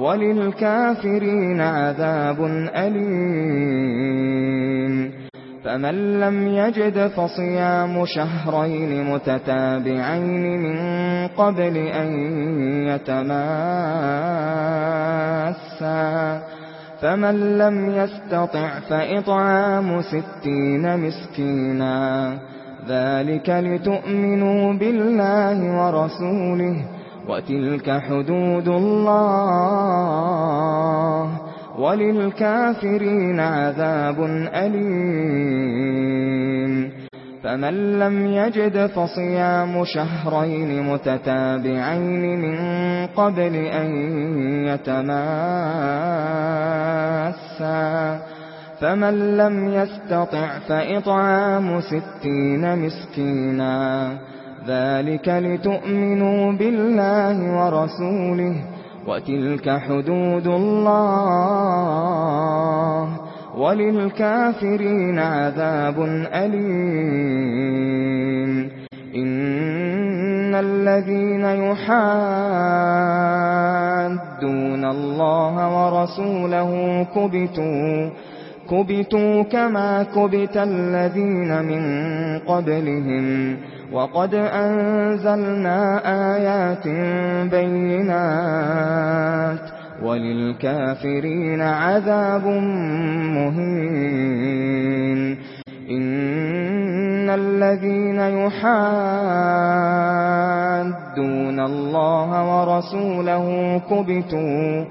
وللكافرين عذاب أليم. فمن لم يجد فصيام شهرين متتابعين من قبل أن يتماسا. فمن لم يستطع فإطعام ستين مسكينا. ذلك لتؤمنوا بالله ورسوله وتلك حدود الله وللكافرين عذاب أليم فمن لم يجد فصيام شهرين متتابعين من قبل أن يتماسا فمن لم يستطع فإطعام ستين مسكينا ذلك لتؤمنوا بالله ورسوله وتلك حدود الله وللكافرين عذاب أليم إن الذين يحادون الله ورسوله كبتوا كبتوا كما كبت الذين من قبلهم وقد أنزلنا آيات بينات وللكافرين عذاب مهين إن الذين يحادون الله ورسوله كبتوا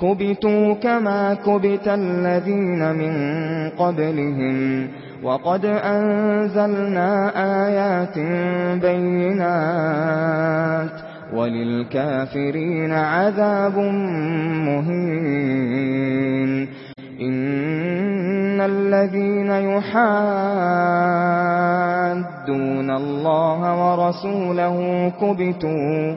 كبتوا كما كبت الذين من قبلهم وقد أنزلنا آيات بينات وللكافرين عذاب مهين إن الذين يحادون الله ورسوله كبتوا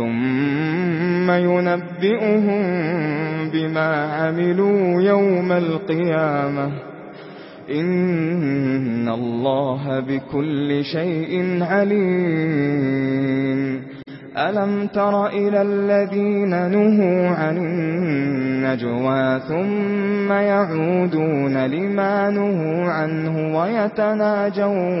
ثُمَّ يُنَبِّئُهُم بِمَا عَمِلُوا يَوْمَ الْقِيَامَةِ إِنَّ اللَّهَ بِكُلِّ شَيْءٍ عَلِيمٌ. أَلَمْ تَرَ إِلَى الَّذِينَ نُهُوا عَنِ النَّجْوَى ثُمَّ يَعُودُونَ لِمَا نُهُوا عَنْهُ وَيَتَنَاجَوْنَ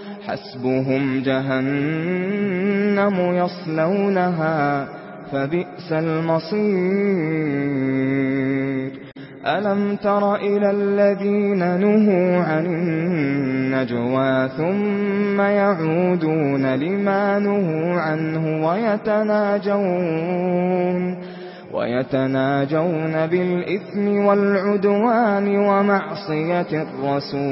حسبهم جهنم يصلونها فبئس المصير. ألم تر إلى الذين نهوا عن النجوى ثم يعودون لما نهوا عنه ويتناجون ويتناجون بالإثم والعدوان ومعصية الرسول.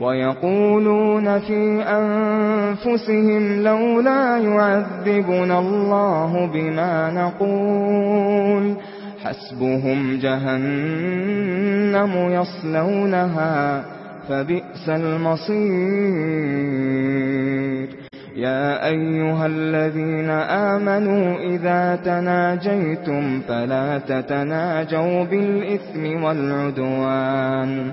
وَيَقُولُونَ فِي أَنفُسِهِمْ لَوْلَا يُعَذِّبُنَا اللَّهُ بِمَا نَقُولُ حَسْبُهُمْ جَهَنَّمُ يَصْلَوْنَهَا فَبِئْسَ الْمَصِيرُ يا ايها الذين امنوا اذا تناجيتم فلا تتناجوا بالاثم والعدوان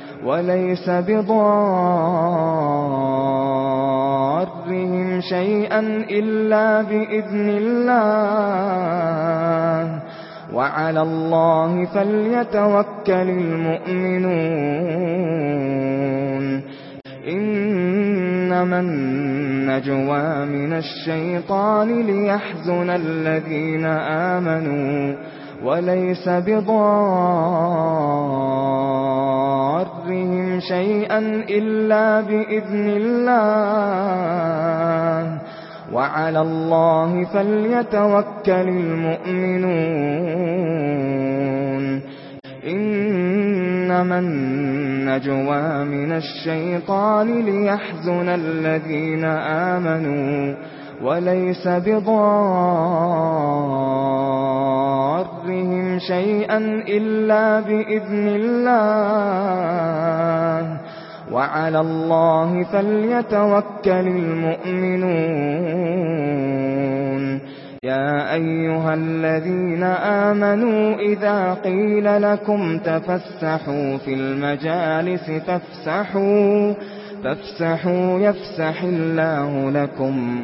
وليس بضارهم شيئا إلا بإذن الله. وعلى الله فليتوكل المؤمنون. إنما النجوى من الشيطان ليحزن الذين آمنوا. وليس بضارهم شيئا إلا بإذن الله. وعلى الله فليتوكل المؤمنون. إنما النجوى من الشيطان ليحزن الذين آمنوا. وليس بضارهم شيئا إلا بإذن الله وعلى الله فليتوكل المؤمنون يا أيها الذين آمنوا إذا قيل لكم تفسحوا في المجالس فافسحوا فافسحوا يفسح الله لكم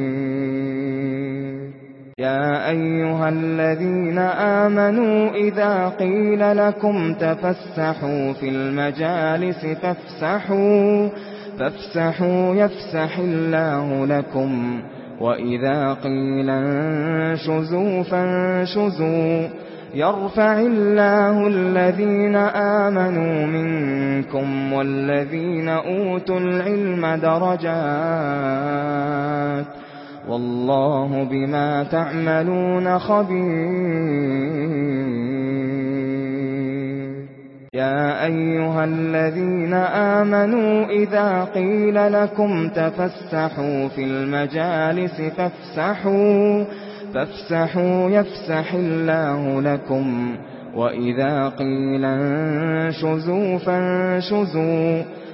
يا أيها الذين آمنوا إذا قيل لكم تفسحوا في المجالس فافسحوا فافسحوا يفسح الله لكم. وإذا قيل انشزوا فانشزوا. يرفع الله الذين آمنوا منكم والذين أوتوا العلم درجات. والله بما تعملون خبير. يا أيها الذين آمنوا إذا قيل لكم تفسحوا في المجالس فافسحوا فافسحوا يفسح الله لكم. وإذا قيل انشزوا فانشزوا.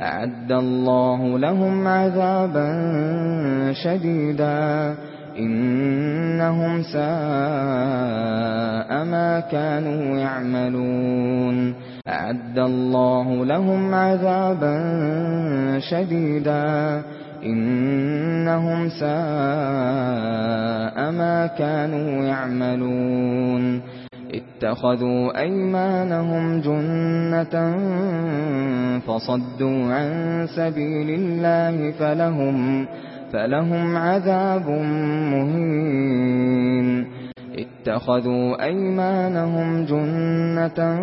أعد الله لهم عذابا شديدا. إنهم ساء ما كانوا يعملون. أعد الله لهم عذابا شديدا. إنهم ساء ما كانوا يعملون. اتخذوا أيمانهم جنة فصدوا عن سبيل الله فلهم فلهم عذاب مهين. اتخذوا أيمانهم جنة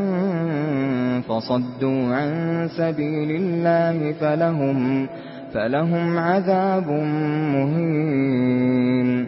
فصدوا عن سبيل الله فلهم فلهم عذاب مهين.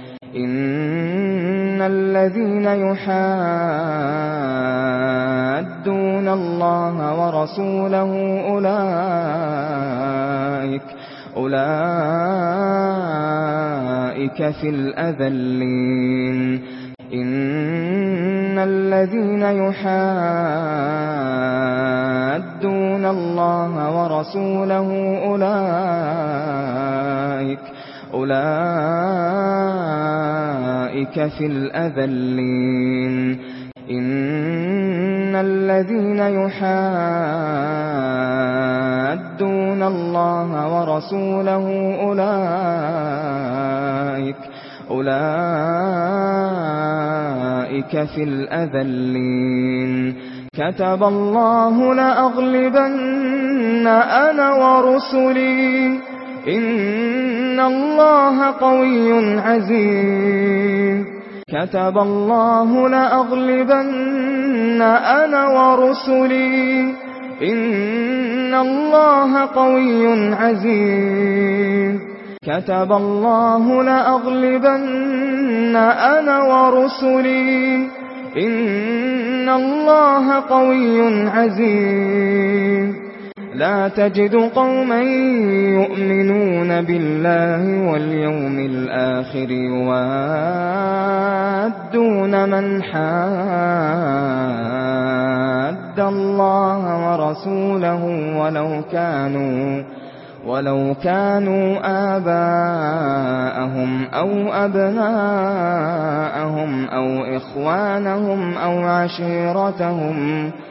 إن الذين يحادون الله ورسوله أولئك أولئك في الأذلين إن الذين يحادون الله ورسوله أولئك أولئك في الأذلين إن الذين يحادون الله ورسوله أولئك أولئك في الأذلين كتب الله لأغلبن أنا ورسلي إن الله قوي عزيز. كتب الله لأغلبن أنا ورسلي. إن الله قوي عزيز. كتب الله لأغلبن أنا ورسلي. إن الله قوي عزيز. لا تجد قوما يؤمنون بالله واليوم الآخر وادون من حاد الله ورسوله ولو كانوا ولو كانوا آباءهم أو أبناءهم أو إخوانهم أو عشيرتهم أو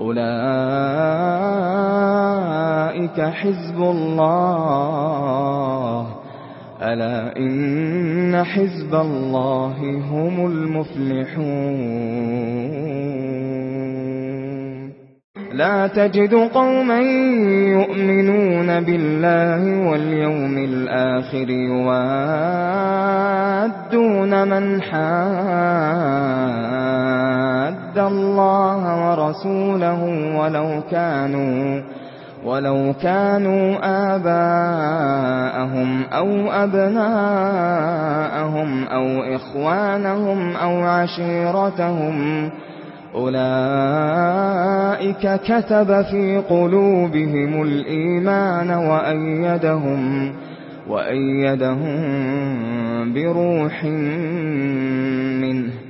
أولئك حزب الله. ألا إن حزب الله هم المفلحون. لا تجد قوما يؤمنون بالله واليوم الآخر يوادون من حاد. عَصَى اللَّهَ وَرَسُولَهُ وَلَوْ كَانُوا وَلَوْ كَانُوا آبَاءَهُمْ أَوْ أَبْنَاءَهُمْ أَوْ إِخْوَانَهُمْ أَوْ عَشِيرَتَهُمْ. أُولَئِكَ كَتَبَ فِي قُلُوبِهِمُ الْإِيمَانَ وَأَيَّدَهُمْ وَأَيَّدَهُمْ بِرُوحٍ مِّنْهُ.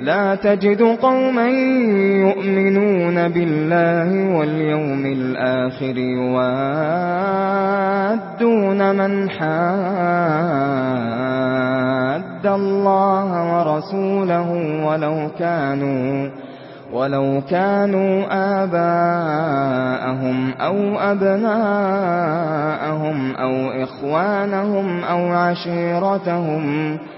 لا تجد قوما يؤمنون بالله واليوم الآخر يوادون من حاد الله ورسوله ولو كانوا ولو كانوا آباءهم أو أبناءهم أو إخوانهم أو عشيرتهم أو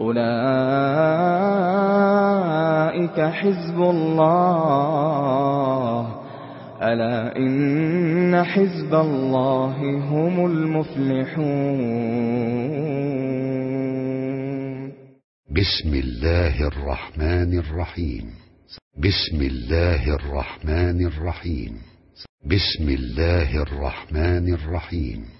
أولئك حزب الله. ألا إن حزب الله هم المفلحون. بسم الله الرحمن الرحيم. بسم الله الرحمن الرحيم. بسم الله الرحمن الرحيم.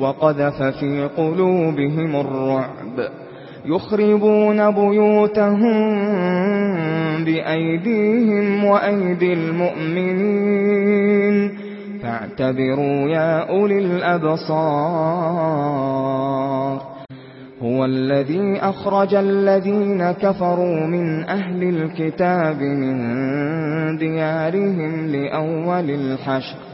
وقذف في قلوبهم الرعب. يخربون بيوتهم بأيديهم وأيدي المؤمنين. فاعتبروا يا أولي الأبصار. هو الذي أخرج الذين كفروا من أهل الكتاب من ديارهم لأول الحشر.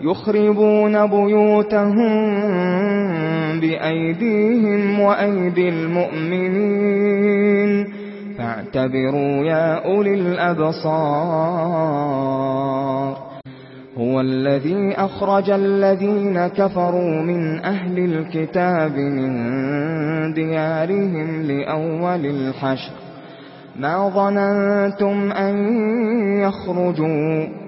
يخربون بيوتهم بأيديهم وأيدي المؤمنين. فاعتبروا يا أولي الأبصار. هو الذي أخرج الذين كفروا من أهل الكتاب من ديارهم لأول الحشر. ما ظننتم أن يخرجوا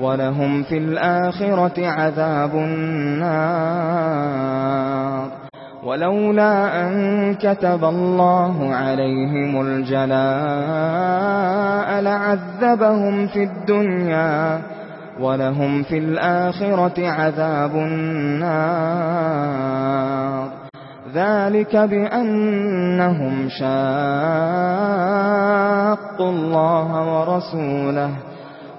وَلَهُمْ فِي الْآخِرَةِ عَذَابٌ نَّارٌ وَلَوْلَا أَن كَتَبَ اللَّهُ عَلَيْهِمُ الْجَلَاءَ لَعَذَّبَهُمْ فِي الدُّنْيَا وَلَهُمْ فِي الْآخِرَةِ عَذَابٌ نَّارٌ ذَلِكَ بِأَنَّهُمْ شَاقُّوا اللَّهَ وَرَسُولَهُ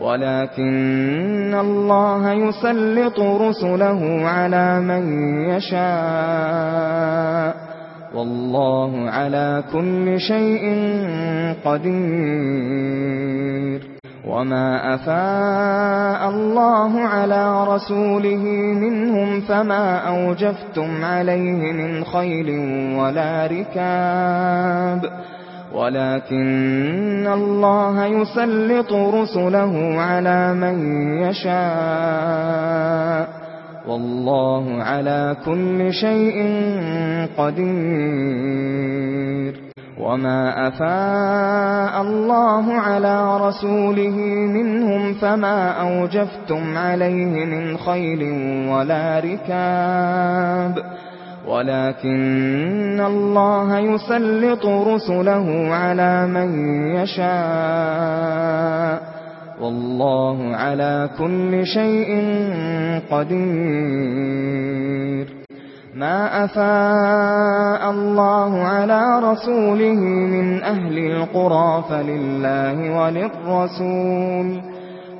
ولكن الله يسلط رسله على من يشاء. والله على كل شيء قدير. وما أفاء الله على رسوله منهم فما أوجفتم عليه من خيل ولا ركاب. ولكن الله يسلط رسله على من يشاء. والله على كل شيء قدير. وما أفاء الله على رسوله منهم فما أوجفتم عليه من خيل ولا ركاب. ولكن الله يسلط رسله على من يشاء. والله على كل شيء قدير. ما أفاء الله على رسوله من أهل القرى فلله وللرسول.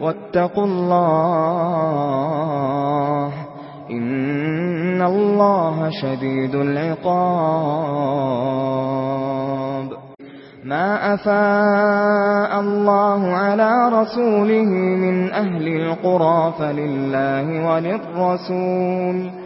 واتقوا الله إن الله شديد العقاب. ما أفاء الله على رسوله من أهل القرى فلله وللرسول.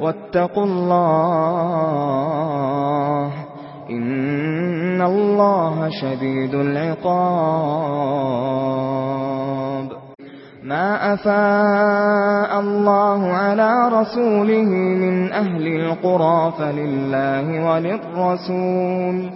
واتقوا الله إن الله شديد العقاب. ما أفاء الله على رسوله من أهل القرى فلله وللرسول.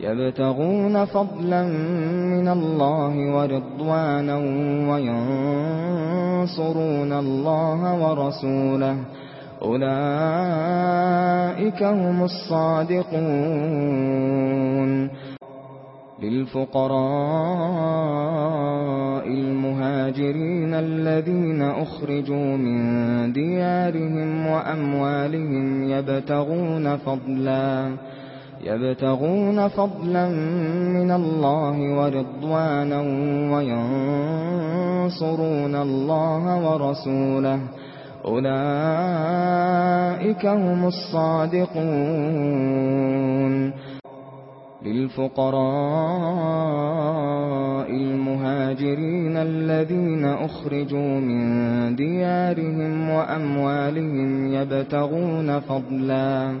يبتغون فضلا من الله ورضوانا وينصرون الله ورسوله. أولئك هم الصادقون. للفقراء المهاجرين الذين أخرجوا من ديارهم وأموالهم يبتغون فضلا. يبتغون فضلا من الله ورضوانا وينصرون الله ورسوله. أولئك هم الصادقون. للفقراء المهاجرين الذين أخرجوا من ديارهم وأموالهم يبتغون فضلا.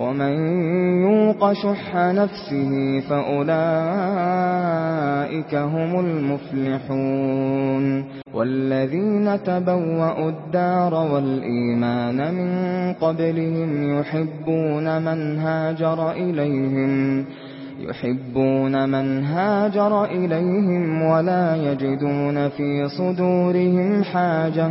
ومن يوق شح نفسه فأولئك هم المفلحون والذين تبوأوا الدار والإيمان من قبلهم يحبون من هاجر إليهم يحبون من هاجر إليهم ولا يجدون في صدورهم حاجة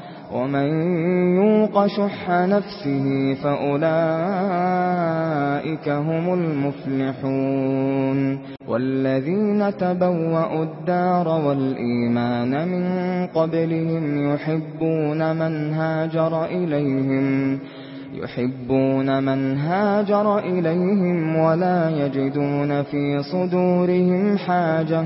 ومن يوق شح نفسه فأولئك هم المفلحون والذين تبوأوا الدار والإيمان من قبلهم يحبون من هاجر إليهم يحبون من هاجر إليهم ولا يجدون في صدورهم حاجة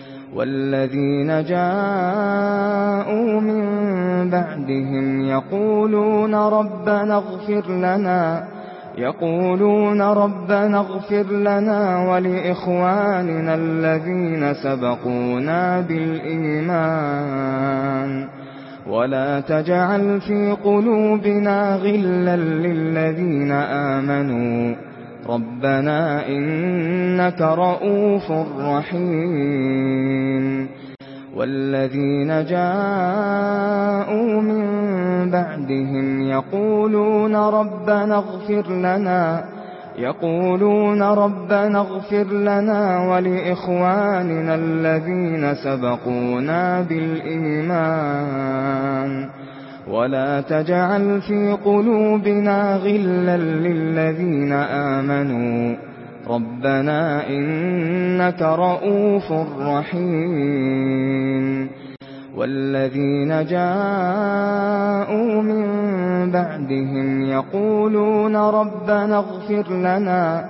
والذين جاءوا من بعدهم يقولون ربنا اغفر لنا يقولون رَبَّنَ اغفر لنا ولإخواننا الذين سبقونا بالإيمان. ولا تجعل في قلوبنا غلا للذين آمنوا. ربنا إنك رؤوف رحيم. والذين جاءوا من بعدهم يقولون ربنا اغفر لنا يقولون ربنا اغفر لنا ولإخواننا الذين سبقونا بالإيمان. ولا تجعل في قلوبنا غلا للذين آمنوا ربنا إنك رؤوف رحيم والذين جاءوا من بعدهم يقولون ربنا اغفر لنا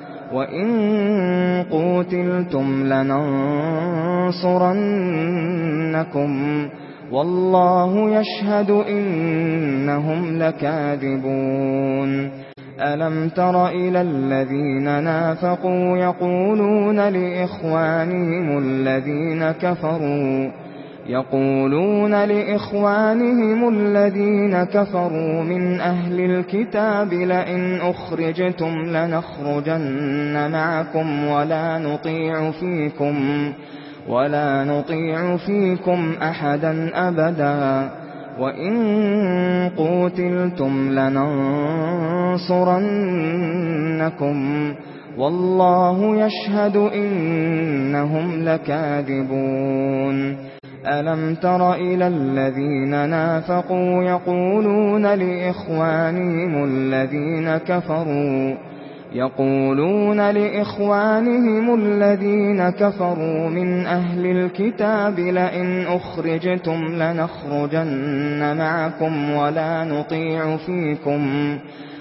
وَإِن قُوتِلْتُمْ لَنَنصُرَنَّكُمْ وَاللَّهُ يَشْهَدُ إِنَّهُمْ لَكَاذِبُونَ أَلَمْ تَرَ إِلَى الَّذِينَ نَافَقُوا يَقُولُونَ لِإِخْوَانِهِمُ الَّذِينَ كَفَرُوا يقولون لإخوانهم الذين كفروا من أهل الكتاب لئن أخرجتم لنخرجن معكم ولا نطيع فيكم ولا نطيع فيكم أحدا أبدا وإن قوتلتم لننصرنكم والله يشهد إنهم لكاذبون. ألم تر إلى الذين نافقوا يقولون لإخوانهم الذين كفروا يقولون لإخوانهم الذين كفروا من أهل الكتاب لئن أخرجتم لنخرجن معكم ولا نطيع فيكم.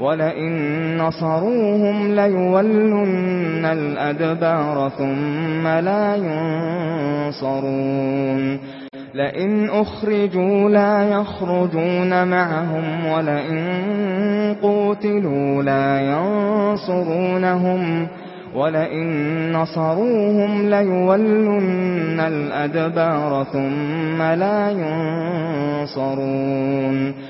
وَلَئِن نَّصَرُوهُمْ لَيُوَلُّنَّ الْأَدْبَارَ ثُمَّ لَا يُنصَرُونَ لَئِنْ أُخْرِجُوا لَا يَخْرُجُونَ مَعَهُمْ وَلَئِن قُوتِلُوا لَا يَنصُرُونَهُمْ وَلَئِن نَّصَرُوهُمْ لَيُوَلُّنَّ الْأَدْبَارَ ثُمَّ لَا يُنصَرُونَ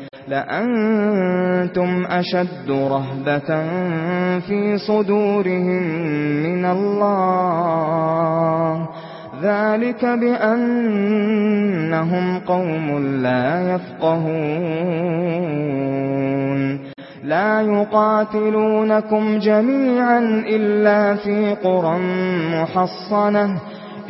لأنتم أشد رهبة في صدورهم من الله. ذلك بأنهم قوم لا يفقهون. لا يقاتلونكم جميعا إلا في قرى محصنة.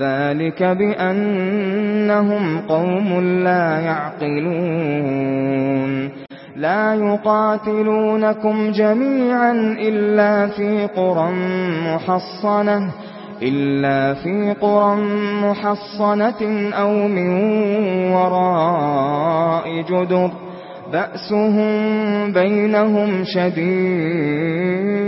ذلك بأنهم قوم لا يعقلون. لا يقاتلونكم جميعا إلا في قرى محصنة إلا في قرى محصنة أو من وراء جدر بأسهم بينهم شديد.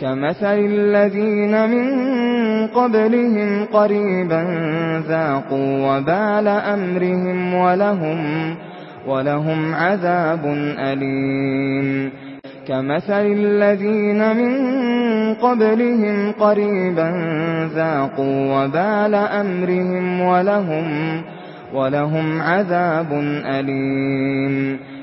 كمثل الذين من قبلهم قريبا ذاقوا وبال أمرهم ولهم, ولهم عذاب أليم. كمثل الذين من قبلهم قريبا ذاقوا وبال أمرهم ولهم, ولهم عذاب أليم.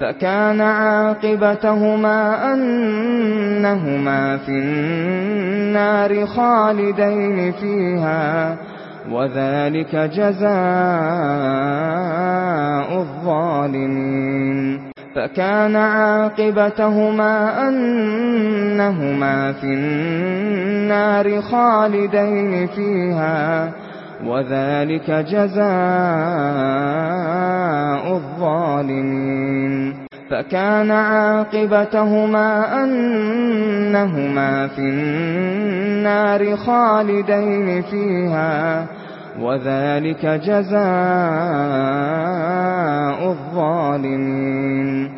فكان عاقبتهما أنهما في النار خالدين فيها وذلك جزاء الظالمين. فكان عاقبتهما أنهما في النار خالدين فيها وذلك جزاء الظالمين. فكان عاقبتهما أنهما في النار خالدين فيها وذلك جزاء الظالمين.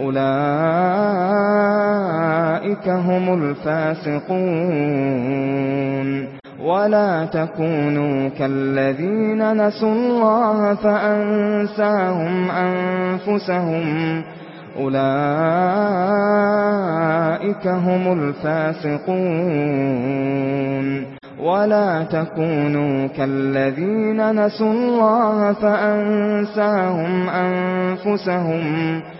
أولئك هم الفاسقون. ولا تكونوا كالذين نسوا الله فأنساهم أنفسهم. أولئك هم الفاسقون. ولا تكونوا كالذين نسوا الله فأنساهم أنفسهم. أولئك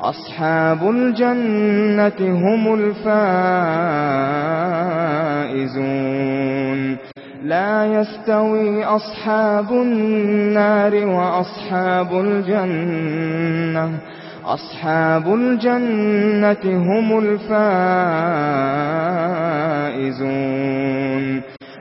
أصحاب الجنة هم الفائزون. لا يستوي أصحاب النار وأصحاب الجنة. أصحاب الجنة هم الفائزون.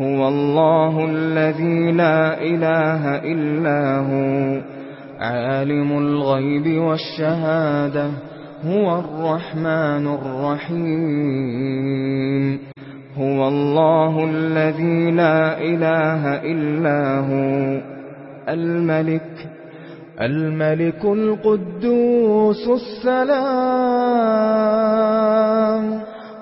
هو الله الذي لا إله إلا هو عالم الغيب والشهادة هو الرحمن الرحيم. هو الله الذي لا إله إلا هو الملك الملك القدوس السلام.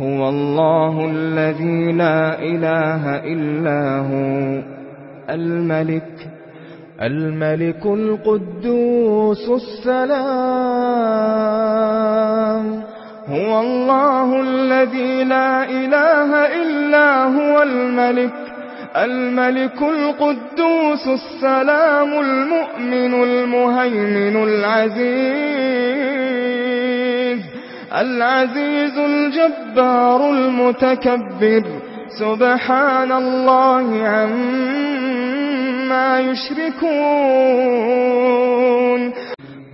هو الله الذي لا إله إلا هو الملك. الملك القدوس السلام. هو الله الذي لا إله إلا هو الملك. الملك القدوس السلام المؤمن المهيمن العزيز. العزيز الجبار المتكبر. سبحان الله عما يشركون.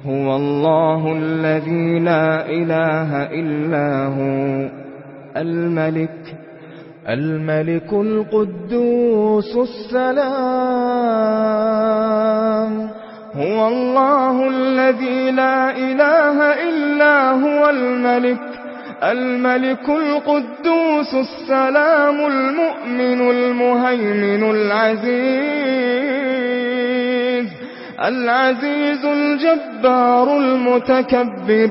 هو الله الذي لا إله إلا هو. الملك الملك القدوس السلام. هو الله الذي لا إله إلا هو الملك الملك القدوس السلام المؤمن المهيمن العزيز العزيز الجبار المتكبر.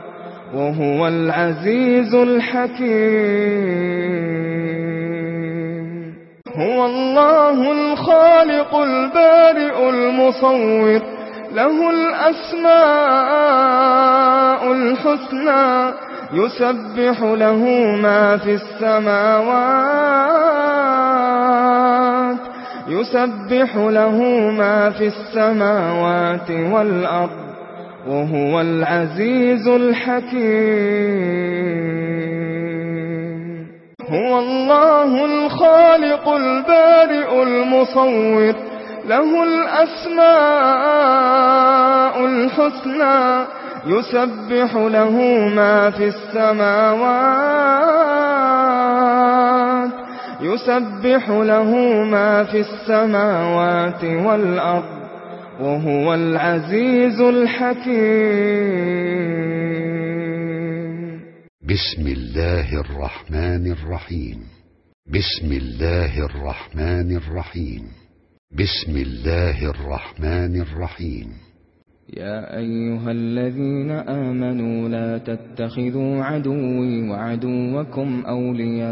وهو العزيز الحكيم. هو الله الخالق البارئ المصور. له الأسماء الحسنى. يسبح له ما في السماوات. يسبح له ما في السماوات والأرض. وهو العزيز الحكيم. هو الله الخالق البارئ المصور. له الأسماء الحسنى. يسبح له ما في السماوات. يسبح له ما في السماوات والأرض. وهو العزيز الحكيم. بسم الله الرحمن الرحيم. بسم الله الرحمن الرحيم. بسم الله الرحمن الرحيم. يا أيها الذين آمنوا لا تتخذوا عدوي وعدوكم أولياء.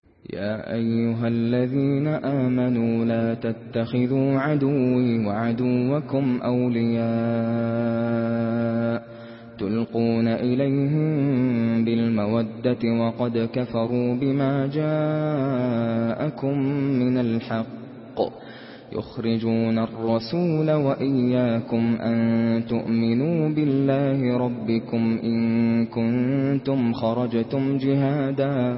يا أيها الذين آمنوا لا تتخذوا عدوي وعدوكم أولياء تلقون إليهم بالمودة وقد كفروا بما جاءكم من الحق يخرجون الرسول وإياكم أن تؤمنوا بالله ربكم إن كنتم خرجتم جهادا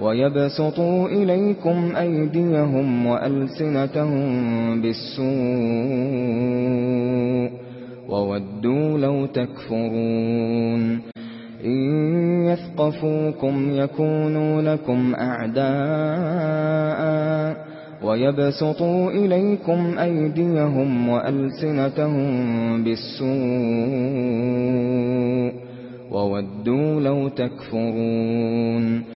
وَيَبْسُطُوا إِلَيْكُمْ أَيْدِيَهُمْ وَأَلْسِنَتَهُمْ بِالسُّوءِ وَوَدُّوا لَوْ تَكْفُرُونَ إِن يَثْقَفُوكُمْ يَكُونُوا لَكُمْ أَعْدَاءً وَيَبْسُطُوا إِلَيْكُمْ أَيْدِيَهُمْ وَأَلْسِنَتَهُمْ بِالسُّوءِ وَوَدُّوا لَوْ تَكْفُرُونَ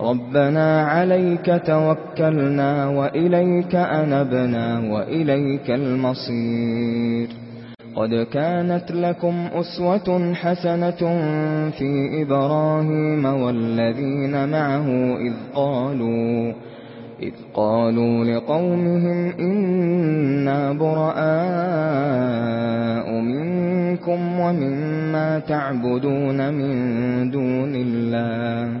ربنا عليك توكلنا وإليك أنبنا وإليك المصير. قد كانت لكم أسوة حسنة في إبراهيم والذين معه إذ قالوا إذ قالوا لقومهم إنا براء منكم ومما تعبدون من دون الله.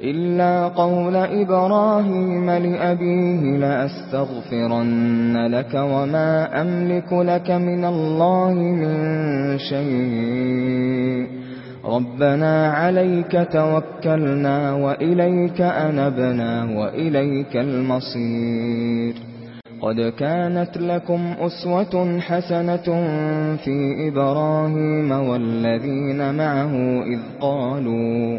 إلا قول إبراهيم لأبيه لأستغفرن لك وما أملك لك من الله من شيء. ربنا عليك توكلنا وإليك أنبنا وإليك المصير. قد كانت لكم أسوة حسنة في إبراهيم والذين معه إذ قالوا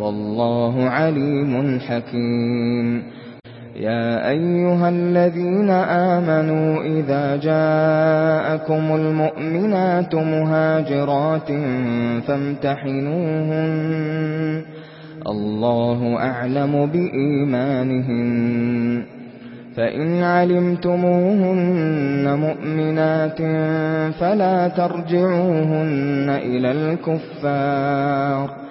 والله عليم حكيم. يا أيها الذين آمنوا إذا جاءكم المؤمنات مهاجرات فامتحنوهن. الله أعلم بإيمانهن. فَإِنْ عَلِمْتُمُوهُنَّ مُؤْمِنَاتٍ فَلَا تَرْجِعُوهُنَّ إِلَى الْكُفَّارِ.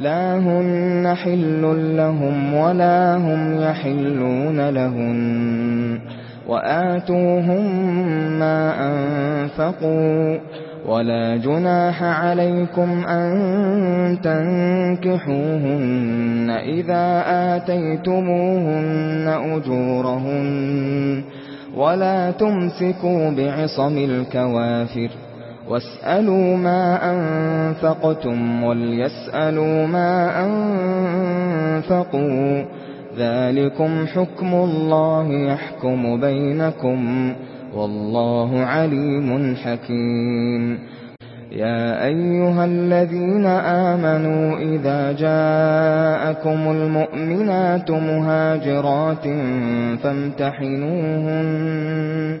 لا هن حل لهم ولا هم يحلون لهن وآتوهم ما أنفقوا ولا جناح عليكم أن تنكحوهن إذا آتيتموهن أجورهن ولا تمسكوا بعصم الكوافر واسألوا ما أنفقتم وليسألوا ما أنفقوا ذلكم حكم الله يحكم بينكم والله عليم حكيم يا أيها الذين آمنوا إذا جاءكم المؤمنات مهاجرات فامتحنوهن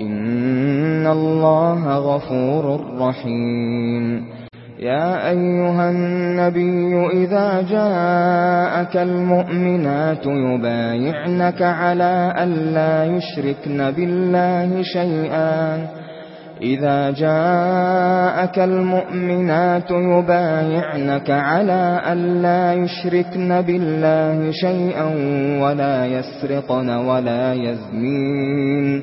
إن الله غفور رحيم. يا أيها النبي إذا جاءك المؤمنات يبايعنك على ألا يشركن بالله شيئا. إذا جاءك المؤمنات يبايعنك على ألا يشركن بالله شيئا ولا يسرقن ولا يزنين.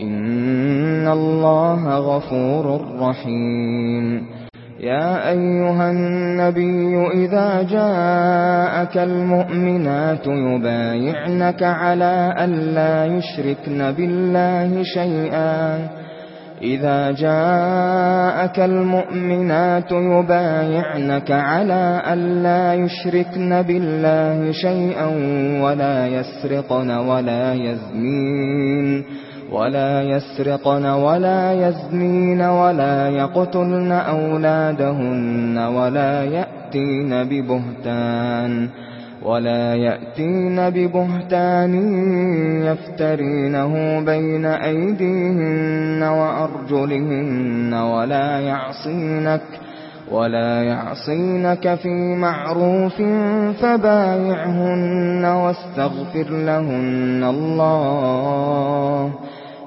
إن الله غفور رحيم. يا أيها النبي إذا جاءك المؤمنات يبايعنك على أن لا يشركن بالله شيئا. إذا جاءك المؤمنات يبايعنك على أن لا يشركن بالله شيئا ولا يسرقن ولا يزمين ولا يزنين. ولا يسرقن ولا يزنين ولا يقتلن أولادهن ولا يأتين ببهتان ولا يأتين ببهتان يفترينه بين أيديهن وأرجلهن ولا يعصينك ولا يعصينك في معروف فبايعهن واستغفر لهن الله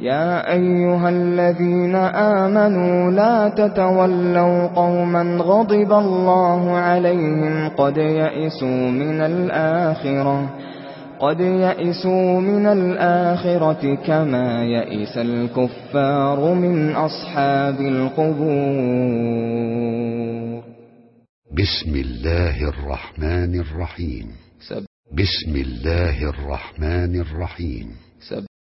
يا ايها الذين امنوا لا تتولوا قوما غضب الله عليهم قد يئسوا من الاخره قد يئسوا من الاخره كما يئس الكفار من اصحاب القبور بسم الله الرحمن الرحيم. بسم الله الرحمن الرحيم.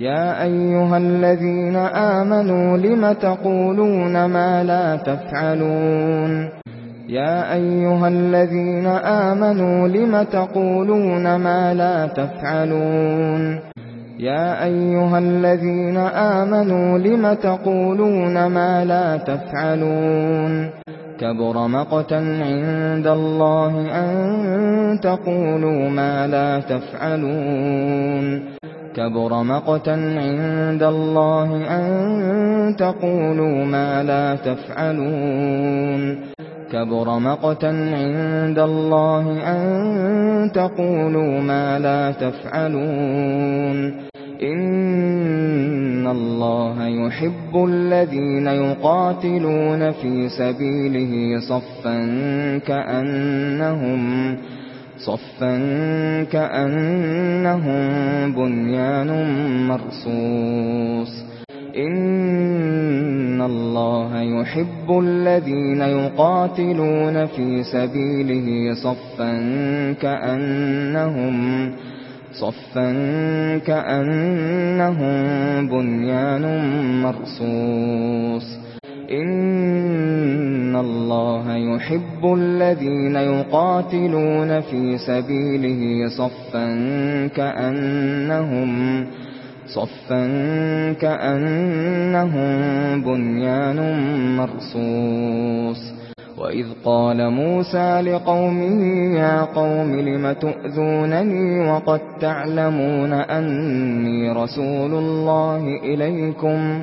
يا أيها الذين آمنوا لم تقولون ما لا تفعلون يا أيها الذين آمنوا لم تقولون ما لا تفعلون يا أيها الذين آمنوا لم تقولون ما لا تفعلون كبر مقتا عند الله أن تقولوا ما لا تفعلون كبر مقتا عند الله أن تقولوا ما لا تفعلون كبر مقتا عند الله أن تقولوا ما لا تفعلون إن الله يحب الذين يقاتلون في سبيله صفا كأنهم صفا كأنهم بنيان مرصوص. إن الله يحب الذين يقاتلون في سبيله صفا كأنهم صفا كأنهم بنيان مرصوص. إن الله يحب الذين يقاتلون في سبيله صفا كأنهم صفا كأنهم بنيان مرصوص وَإِذْ قَالَ مُوسَى لِقَوْمِهِ يَا قَوْمِ لِمَ تُؤْذُونَنِي وَقَدْ تَعْلَمُونَ أَنِّي رَسُولُ اللَّهِ إِلَيْكُمْ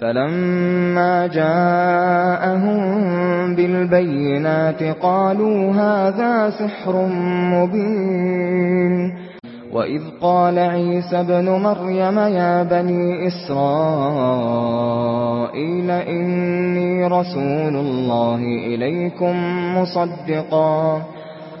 فَلَمَّا جَاءَهُم بِالْبَيِّنَاتِ قَالُوا هَذَا سِحْرٌ مُبِينٌ. وَإِذْ قَالَ عِيسَى ابْنُ مَرْيَمَ يَا بَنِي إِسْرَائِيلَ إِنِّي رَسُولُ اللَّهِ إِلَيْكُمْ مُصَدِّقًا.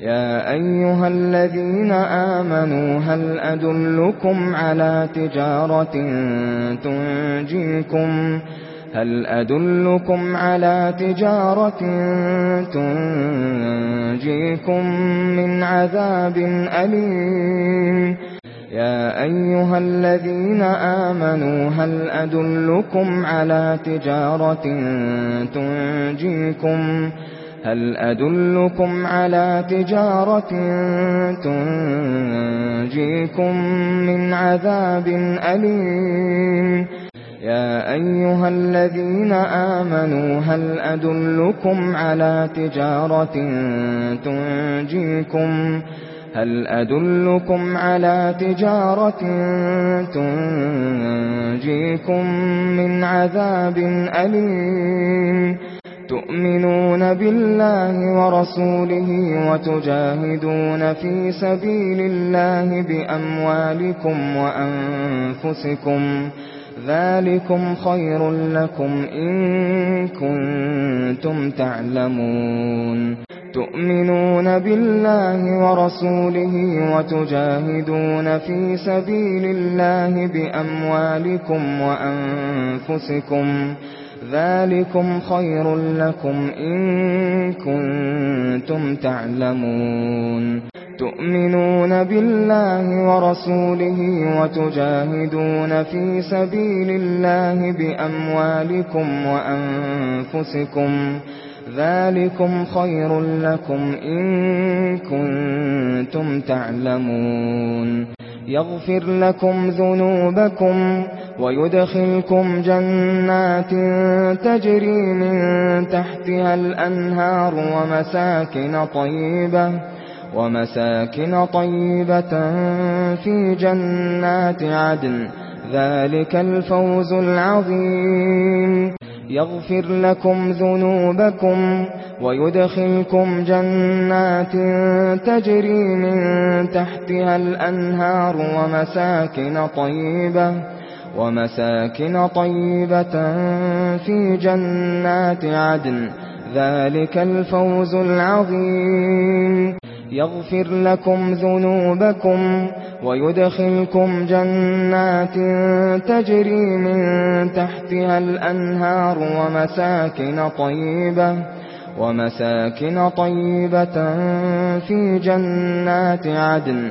يا ايها الذين امنوا هل ادلكم على تجاره تنجيكم؟ هل أدلكم على تجارة تنجيكم من عذاب أليم؟ يا أيها الذين آمنوا هل أدلكم على تجارة تنجيكم؟ هل أدلكم على تجارة تنجيكم من عذاب أليم؟ يا أيها الذين آمنوا هل أدلكم على تجارة تنجيكم؟ هل أدلكم على تجارة تنجيكم من عذاب أليم؟ تؤمنون بالله ورسوله وتجاهدون في سبيل الله بأموالكم وأنفسكم ذلكم خير لكم إن كنتم تعلمون تؤمنون بالله ورسوله وتجاهدون في سبيل الله بأموالكم وأنفسكم ذلكم ذَلِكُمْ خَيْرٌ لَّكُمْ إِن كُنتُمْ تَعْلَمُونَ. تُؤْمِنُونَ بِاللَّهِ وَرَسُولِهِ وَتُجَاهِدُونَ فِي سَبِيلِ اللَّهِ بِأَمْوَالِكُمْ وَأَنفُسِكُمْ ذَلِكُمْ خَيْرٌ لَّكُمْ إِن كُنتُمْ تَعْلَمُونَ. يَغْفِرْ لَكُمْ ذُنُوبَكُمْ ويدخلكم جنات تجري من تحتها الأنهار ومساكن طيبة ومساكن طيبة في جنات عدن. ذلك الفوز العظيم. يغفر لكم ذنوبكم ويدخلكم جنات تجري من تحتها الأنهار ومساكن طيبة. ومساكن طيبة في جنات عدن. ذلك الفوز العظيم. يغفر لكم ذنوبكم ويدخلكم جنات تجري من تحتها الأنهار ومساكن طيبة ومساكن طيبة في جنات عدن.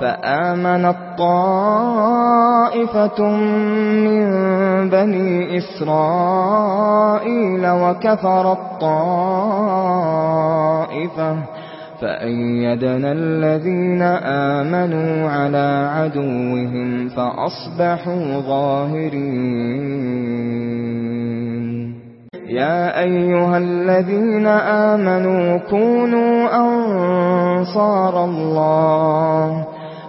فآمنت طائفة من بني إسرائيل وكفرت طائفة فأيدنا الذين آمنوا على عدوهم فأصبحوا ظاهرين. يا أيها الذين آمنوا كونوا أنصار الله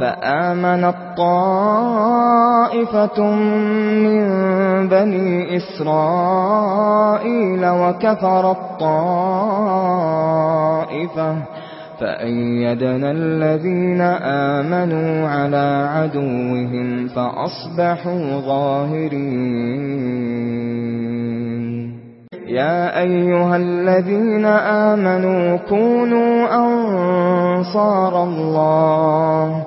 فآمنت طائفة من بني إسرائيل وكفرت طائفة فأيدنا الذين آمنوا على عدوهم فأصبحوا ظاهرين. يا أيها الذين آمنوا كونوا أنصار الله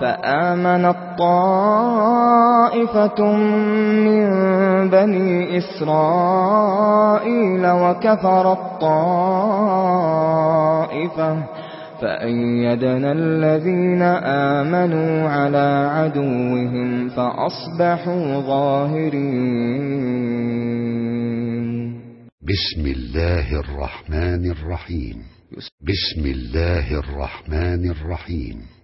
فآمنت طائفة من بني إسرائيل وكفرت طائفة فأيدنا الذين آمنوا على عدوهم فأصبحوا ظاهرين. بسم الله الرحمن الرحيم. بسم الله الرحمن الرحيم.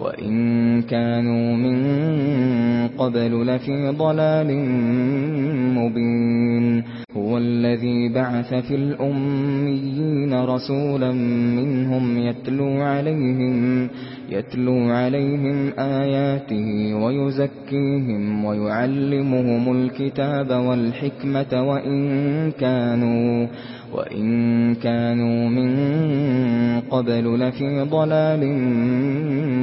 وَإِن كَانُوا مِن قَبْلُ لَفِي ضَلَالٍ مُبِينٍ هُوَ الَّذِي بَعَثَ فِي الْأُمِّيِّينَ رَسُولًا مِنْهُمْ يَتْلُو عَلَيْهِمْ يَتْلُو عَلَيْهِمْ آيَاتِهِ وَيُزَكِّيهِمْ وَيُعَلِّمُهُمُ الْكِتَابَ وَالْحِكْمَةَ وَإِن كَانُوا وَإِن كَانُوا مِن قَبْلُ لَفِي ضَلَالٍ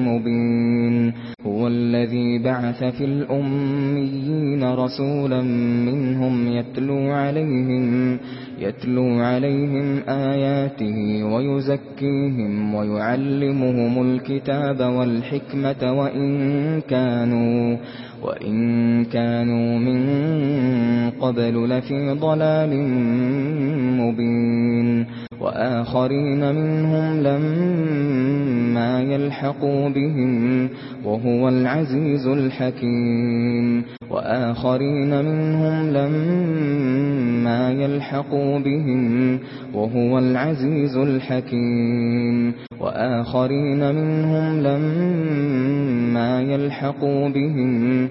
مُبِينٍ هُوَ الَّذِي بَعَثَ فِي الْأُمِّيِّينَ رَسُولًا مِنْهُمْ يَتْلُو عَلَيْهِمْ يَتْلُو عَلَيْهِمْ آيَاتِهِ وَيُزَكِّيهِمْ وَيُعَلِّمُهُمُ الْكِتَابَ وَالْحِكْمَةَ وَإِن كَانُوا وَإِن كَانُوا مِن قَبْلُ لَفِي ضَلَالٍ مُبِينٍ وَآخَرِينَ مِنْهُمْ لَمَّا يَلْحَقُوا بِهِمْ وَهُوَ الْعَزِيزُ الْحَكِيمُ وَآخَرِينَ مِنْهُمْ لَمَّا يَلْحَقُوا بِهِمْ وَهُوَ الْعَزِيزُ الْحَكِيمُ وَآخَرِينَ مِنْهُمْ لَمَّا يَلْحَقُوا بِهِمْ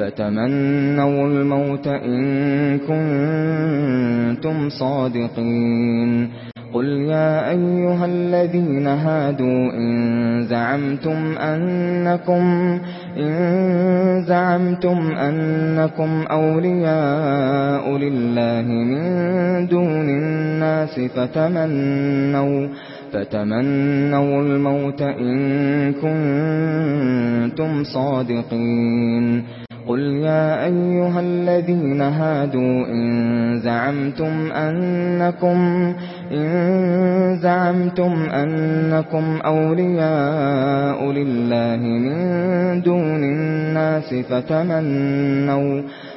فتمنوا الموت إن كنتم صادقين قل يا أيها الذين هادوا إن زعمتم أنكم إن زعمتم أنكم أولياء لله من دون الناس فتمنوا فتمنوا الموت إن كنتم صادقين قل يا أيها الذين هادوا إن زعمتم أنكم إن زعمتم أنكم أولياء لله من دون الناس فتمنوا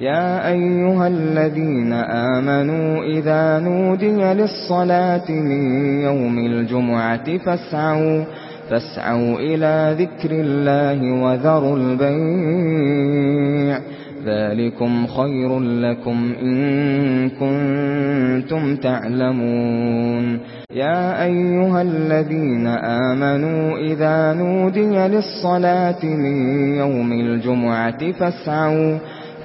يا أيها الذين آمنوا إذا نودي للصلاة من يوم الجمعة فاسعوا فاسعوا إلى ذكر الله وذروا البيع. ذلكم خير لكم إن كنتم تعلمون. يا أيها الذين آمنوا إذا نودي للصلاة من يوم الجمعة فاسعوا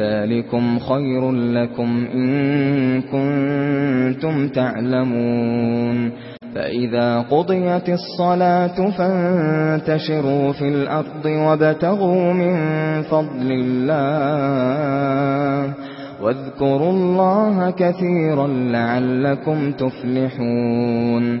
ذَلِكُمْ خَيْرٌ لَكُمْ إِن كُنتُمْ تَعْلَمُونَ فَإِذَا قُضِيَتِ الصَّلَاةُ فَانتَشِرُوا فِي الْأَرْضِ وَابْتَغُوا مِن فَضْلِ اللَّهِ وَاذْكُرُوا اللَّهَ كَثِيرًا لَّعَلَّكُمْ تُفْلِحُونَ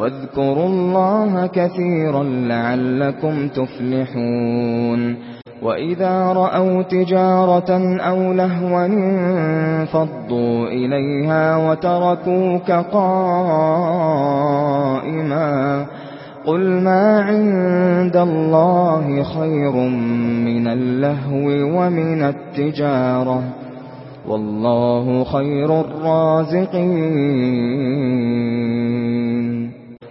واذكروا الله كثيرا لعلكم تفلحون. وإذا رأوا تجارة أو لهوا فاضوا إليها وتركوك قائما. قل ما عند الله خير من اللهو ومن التجارة. والله خير الرازقين.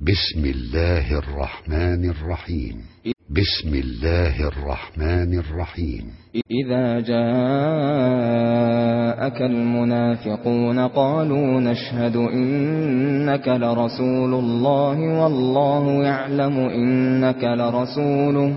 بسم الله الرحمن الرحيم بسم الله الرحمن الرحيم إذا جاءك المنافقون قالوا نشهد إنك لرسول الله والله يعلم إنك لرسوله.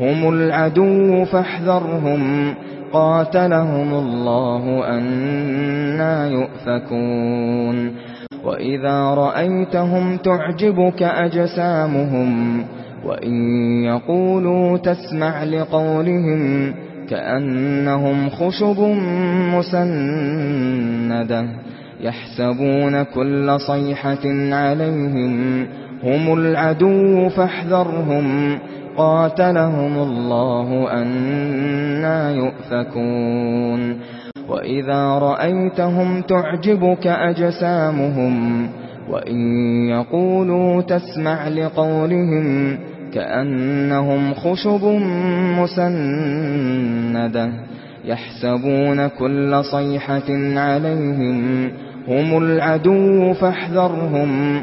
هم العدو فاحذرهم. قاتلهم الله أنا يؤفكون. وإذا رأيتهم تعجبك أجسامهم. وإن يقولوا تسمع لقولهم كأنهم خشب مسندة. يحسبون كل صيحة عليهم. هم العدو فاحذرهم. قاتلهم الله أنا يؤفكون. وإذا رأيتهم تعجبك أجسامهم وإن يقولوا تسمع لقولهم كأنهم خشب مسندة يحسبون كل صيحة عليهم هم العدو فاحذرهم.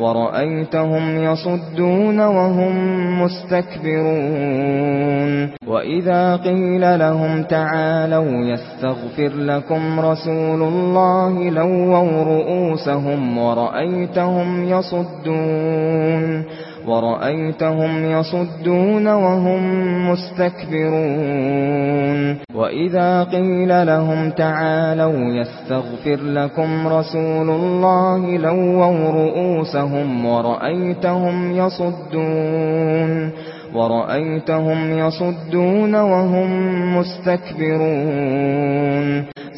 ورأيتهم يصدون وهم مستكبرون. وإذا قيل لهم تعالوا يستغفر لكم رسول الله لووا رؤوسهم ورأيتهم يصدون. ورأيتهم يصدون وهم مستكبرون. وإذا قيل لهم تعالوا يستغفر لكم رسول الله لووا رؤوسهم ورأيتهم يصدون. ورأيتهم يصدون وهم مستكبرون.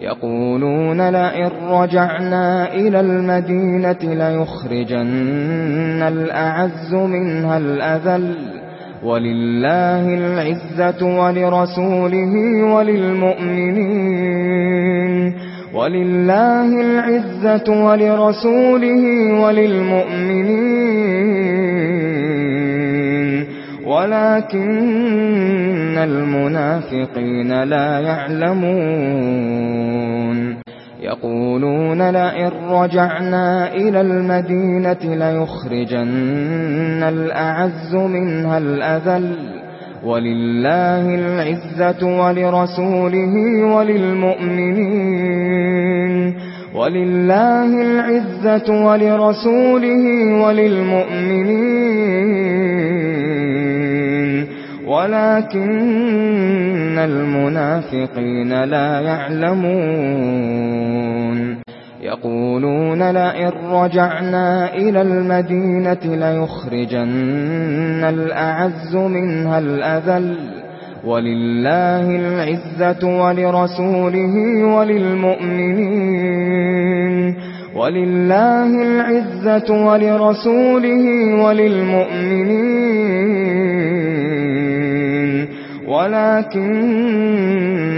يقولون لئن رجعنا إلى المدينة ليخرجن الأعز منها الأذل ولله العزة ولرسوله وللمؤمنين ولله العزة ولرسوله وللمؤمنين ولكن إن المنافقين لا يعلمون يقولون لئن رجعنا إلى المدينة ليخرجن الأعز منها الأذل ولله العزة ولرسوله وللمؤمنين ولله العزة ولرسوله وللمؤمنين ولكن المنافقين لا يعلمون. يقولون لئن رجعنا إلى المدينة ليخرجن الأعز منها الأذل. ولله العزة ولرسوله وللمؤمنين. ولله العزة ولرسوله وللمؤمنين. ولكن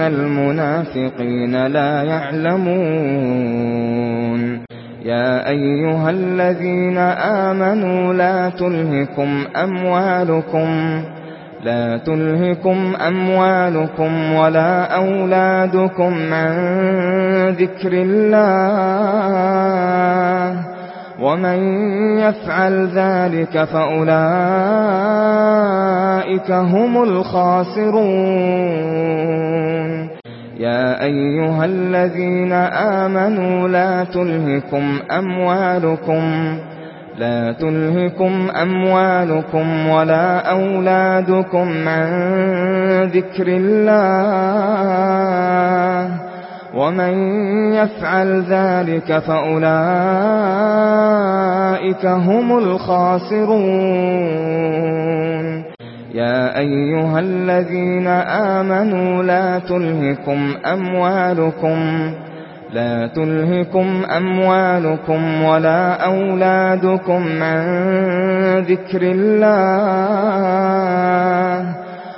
المنافقين لا يعلمون. يا أيها الذين آمنوا لا تلهكم أموالكم لا تلهكم أموالكم ولا أولادكم عن ذكر الله. ومن يفعل ذلك فأولئك هم الخاسرون يا أيها الذين آمنوا لا تلهكم أموالكم لا تلهكم أموالكم ولا أولادكم عن ذكر الله ومن يفعل ذلك فأولئك هم الخاسرون يا أيها الذين آمنوا لا تلهكم أموالكم لا تلهكم أموالكم ولا أولادكم عن ذكر الله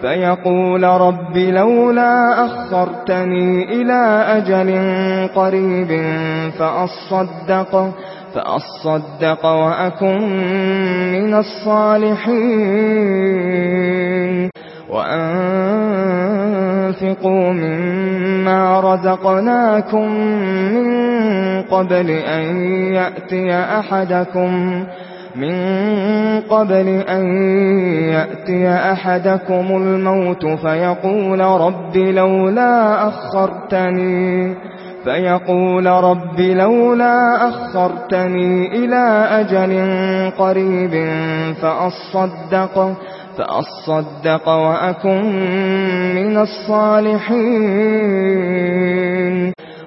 فيقول رب لولا أخرتني إلى أجل قريب فأصدق فأصدق وأكن من الصالحين وأنفقوا مما رزقناكم من قبل أن يأتي أحدكم فأصدق مِنْ قَبْلِ أَنْ يَأْتِيَ أَحَدَكُمُ الْمَوْتُ فَيَقُولَ رَبِّ لَوْلَا أَخَّرْتَنِي فَيَقُولُ رَبِّ لَوْلَا أَخَّرْتَنِي إِلَى أَجَلٍ قَرِيبٍ فَأَصَّدَّقَ فَأَصَّدَّقَ وَأَكُن مِّنَ الصَّالِحِينَ.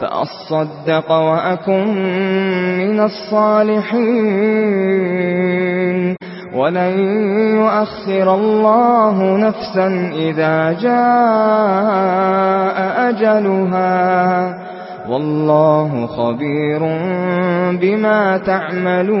فأصدق وأكن من الصالحين. ولن يؤخر الله نفسا إذا جاء أجلها. والله خبير بما تعملون.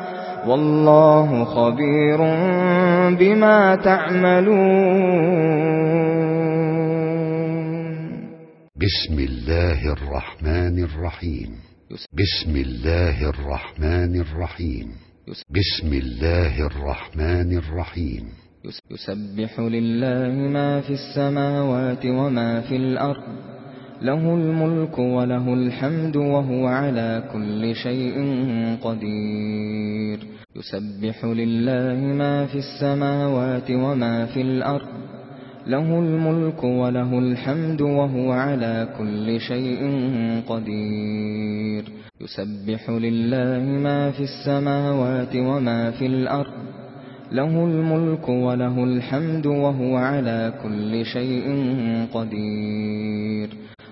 والله خبير بما تعملون. بسم الله الرحمن الرحيم. بسم الله الرحمن الرحيم. بسم الله الرحمن الرحيم. يسبح لله ما في السماوات وما في الأرض. له الملك وله الحمد وهو على كل شيء قدير. يسبح لله ما في السماوات وما في الأرض له الملك وله الحمد وهو على كل شيء قدير. يسبح لله ما في السماوات وما في الأرض له الملك وله الحمد وهو على كل شيء قدير.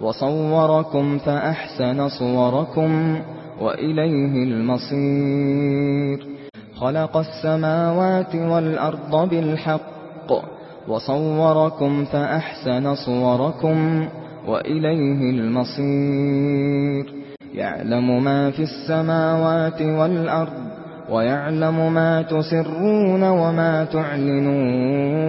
وصوركم فأحسن صوركم وإليه المصير. خلق السماوات والأرض بالحق وصوركم فأحسن صوركم وإليه المصير. يعلم ما في السماوات والأرض ويعلم ما تسرون وما تعلنون.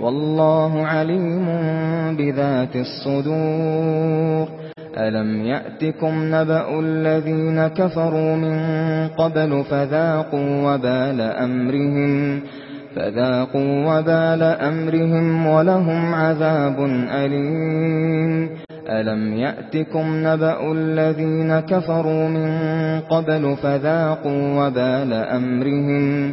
والله عليم بذات الصدور. ألم يأتكم نبأ الذين كفروا من قبل فذاقوا وبال أمرهم فذاقوا وبال أمرهم ولهم عذاب أليم. ألم يأتكم نبأ الذين كفروا من قبل فذاقوا وبال أمرهم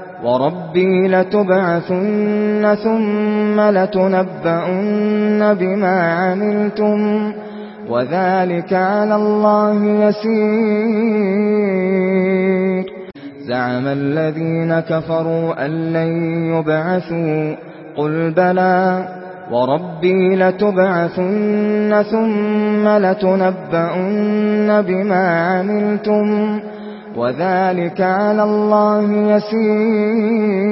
وَرَبِّي لَتُبْعَثُنَّ ثُمَّ لَتُنَبَّؤُنَّ بِمَا عَمِلْتُمْ وَذَلِكَ عَلَى اللَّهِ يَسِيرٌ. زَعَمَ الَّذِينَ كَفَرُوا أَن لَّن يُبْعَثُوا. قُلْ بَلَى. وَرَبِّي لَتُبْعَثُنَّ ثُمَّ لَتُنَبَّؤُنَّ بِمَا عَمِلْتُمْ وَذَلِكَ عَلَى اللَّهِ يَسِيرٌ.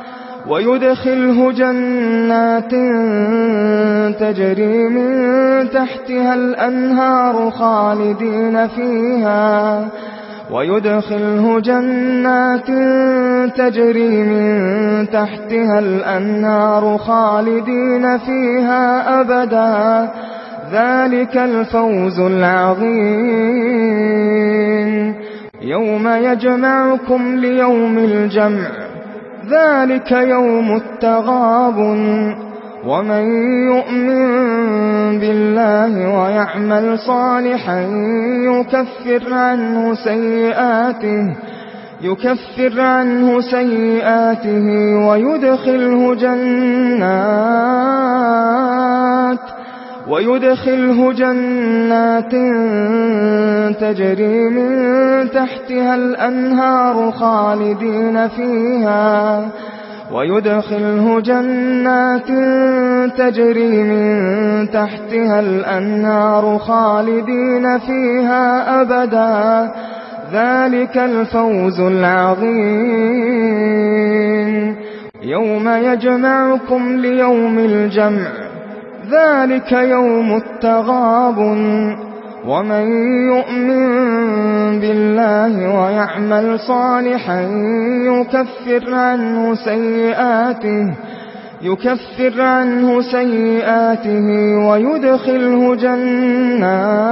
ويدخله جنات تجري من تحتها الأنهار خالدين فيها. ويدخله جنات تجري من تحتها الأنهار خالدين فيها أبدا. ذلك الفوز العظيم. يوم يجمعكم ليوم الجمع. ذلك يوم التغاب ومن يؤمن بالله ويعمل صالحا يكفر عنه سيئاته يكفر عنه سيئاته ويدخله جنات ويدخله جنات تجري من تحتها الأنهار خالدين فيها. ويدخله جنات تجري من تحتها الأنهار خالدين فيها أبدا. ذلك الفوز العظيم. يوم يجمعكم ليوم الجمع. ذلك يوم التغاب ومن يؤمن بالله ويعمل صالحا يكفر عنه سيئاته يكفر عنه سيئاته ويدخله جنات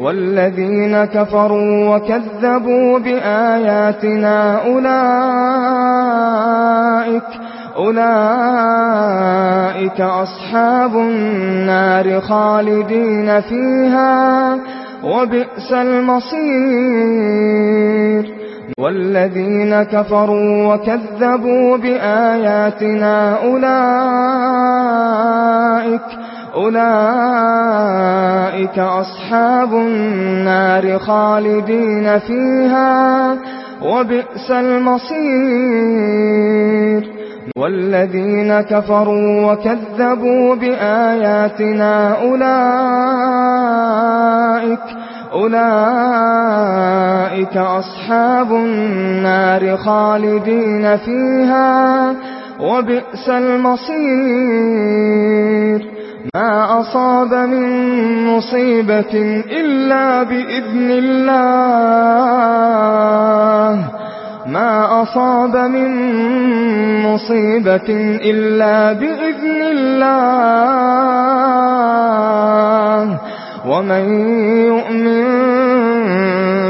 والذين كفروا وكذبوا بآياتنا أولئك أولئك أصحاب النار خالدين فيها وبئس المصير. والذين كفروا وكذبوا بآياتنا أولئك أولئك أصحاب النار خالدين فيها وبئس المصير. والذين كفروا وكذبوا بآياتنا أولئك أولئك أصحاب النار خالدين فيها. وبئس المصير. ما أصاب من مصيبة إلا بإذن الله. ما أصاب من مصيبة إلا بإذن الله. ومن يؤمن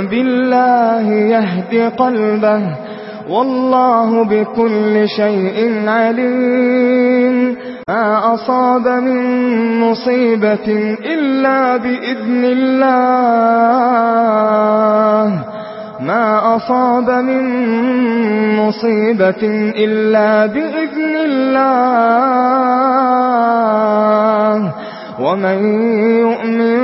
بالله يهدي قلبه. والله بكل شيء عليم. ما أصاب من مصيبة إلا بإذن الله. ما أصاب من مصيبة إلا بإذن الله. ومن يؤمن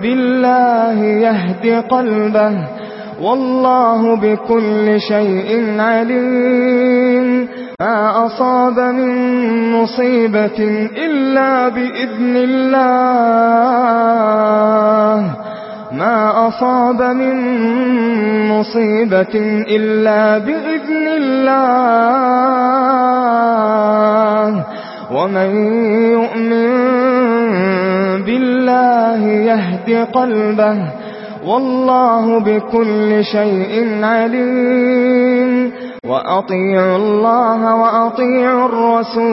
بالله يهدي قلبه. والله بكل شيء عليم. ما أصاب من مصيبة إلا بإذن الله. ما أصاب من مصيبة إلا بإذن الله. ومن يؤمن بالله يهدي قلبه. والله بكل شيء عليم. وأطيعوا الله وأطيعوا الرسول.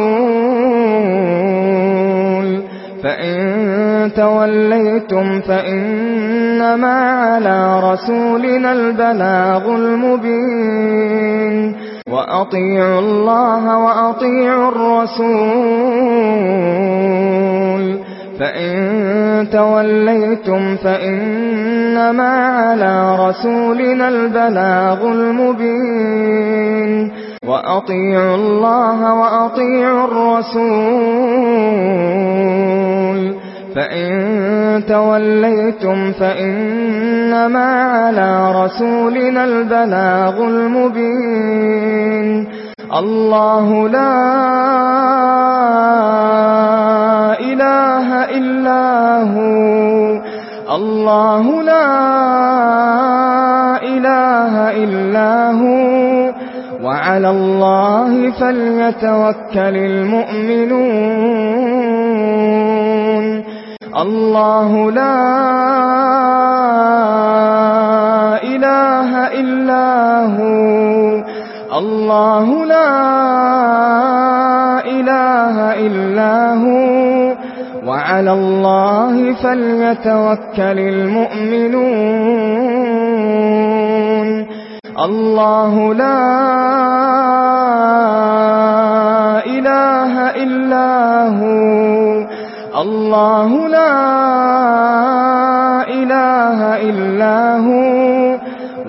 فإن توليتم فإنما على رسولنا البلاغ المبين. وأطيعوا الله وأطيعوا الرسول. فَإِن تَوَلَّيْتُمْ فَإِنَّمَا عَلَى رَسُولِنَا الْبَلَاغُ الْمُبِينُ وَأَطِيعُوا اللَّهَ وَأَطِيعُوا الرَّسُولَ فَإِن تَوَلَّيْتُمْ فَإِنَّمَا عَلَى رَسُولِنَا الْبَلَاغُ الْمُبِينُ الله لا إله إلا هو الله لا إله إلا هو وعلى الله فليتوكل المؤمنون الله لا إله إلا هو الله لا إله إلا هو وعلى الله فليتوكل المؤمنون الله لا إله إلا هو الله لا إله إلا هو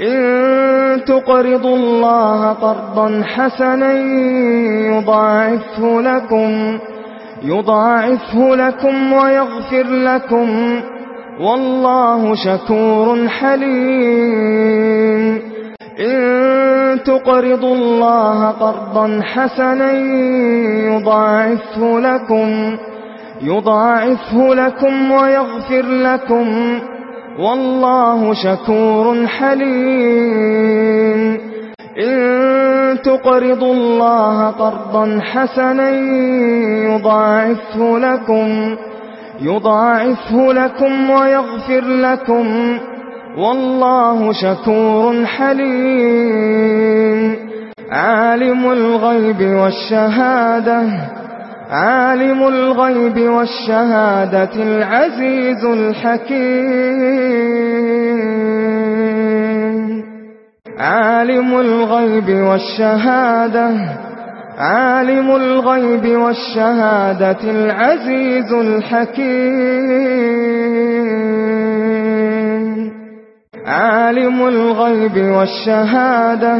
إن تقرضوا الله قرضا حسنا يضاعفه لكم يضاعفه لكم ويغفر لكم. والله شكور حليم. إن تقرضوا الله قرضا حسنا يضاعفه لكم يضاعفه لكم ويغفر لكم. والله شكور حليم إن تقرضوا الله قرضا حسنا يضاعفه لكم يضاعفه لكم ويغفر لكم والله شكور حليم عالم الغيب والشهادة عالم الغيب والشهادة العزيز الحكيم. عالم الغيب والشهادة عالم الغيب والشهادة العزيز الحكيم. عالم الغيب والشهادة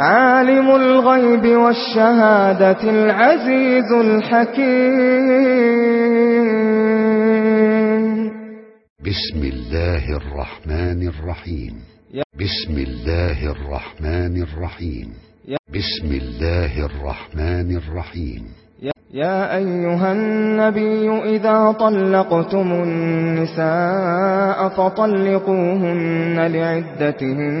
عالم الغيب والشهادة العزيز الحكيم. بسم الله الرحمن الرحيم. بسم الله الرحمن الرحيم. بسم الله الرحمن الرحيم. يا أيها النبي إذا طلقتم النساء فطلقوهن لعدتهن.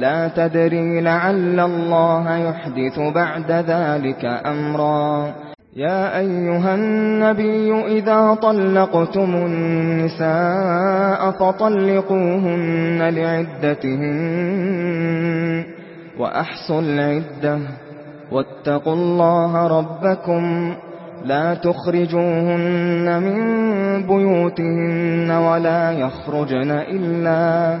لا تدري لعل الله يحدث بعد ذلك أمرا. يا أيها النبي إذا طلقتم النساء فطلقوهن لعدتهن وأحصوا العدة واتقوا الله ربكم لا تخرجوهن من بيوتهن ولا يخرجن إلا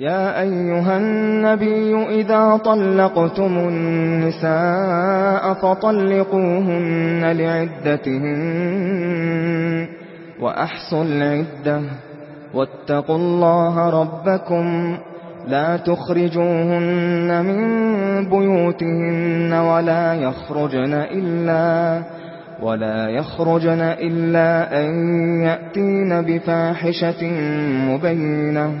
يا أيها النبي إذا طلقتم النساء فطلقوهن لعدتهن وأحصوا العدة واتقوا الله ربكم لا تخرجوهن من بيوتهن ولا يخرجن إلا ولا يخرجن إلا أن يأتين بفاحشة مبينة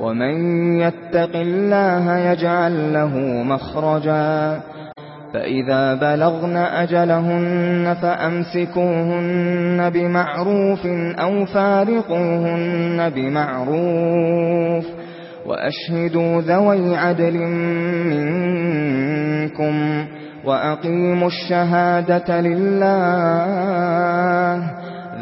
ومن يتق الله يجعل له مخرجا فإذا بلغن أجلهن فأمسكوهن بمعروف أو فارقوهن بمعروف وأشهدوا ذوي عدل منكم وأقيموا الشهادة لله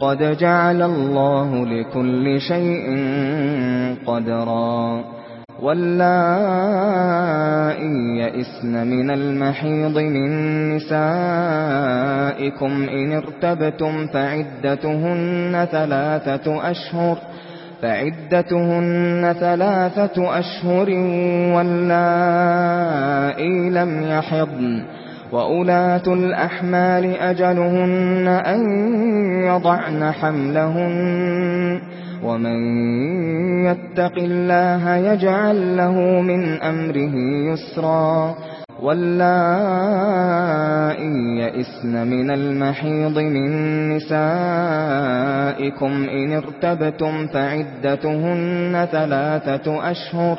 قد جعل الله لكل شيء قدرا واللائي يئسن من المحيض من نسائكم إن ارتبتم فعدتهن ثلاثة أشهر فعدتهن ثلاثة أشهر واللائي لم يحضن وَأُولَاتُ الْأَحْمَالِ أَجَلُهُنَّ أَن يَضَعْنَ حَمْلَهُنَّ وَمَن يَتَّقِ اللَّهَ يَجْعَل لَّهُ مِنْ أَمْرِهِ يُسْرًا واللائي يئسن من المحيض من نسائكم إن ارتبتم فعدتهن ثلاثة أشهر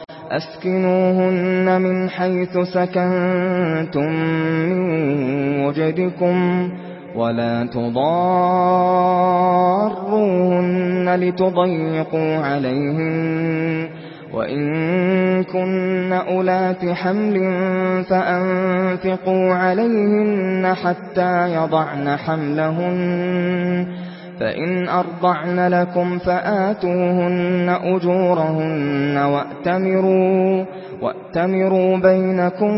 أسكنوهن من حيث سكنتم من وجدكم ولا تضاروهن لتضيقوا عليهن وَإِن كُنَّ أُولَاتِ حَمْلٍ فَأَنفِقُوا عَلَيْهِنَّ حَتَّى يَضَعْنَ حَمْلَهُنَّ فإن أرضعن لكم فآتوهن أجورهن وأتمروا, وأتمروا بينكم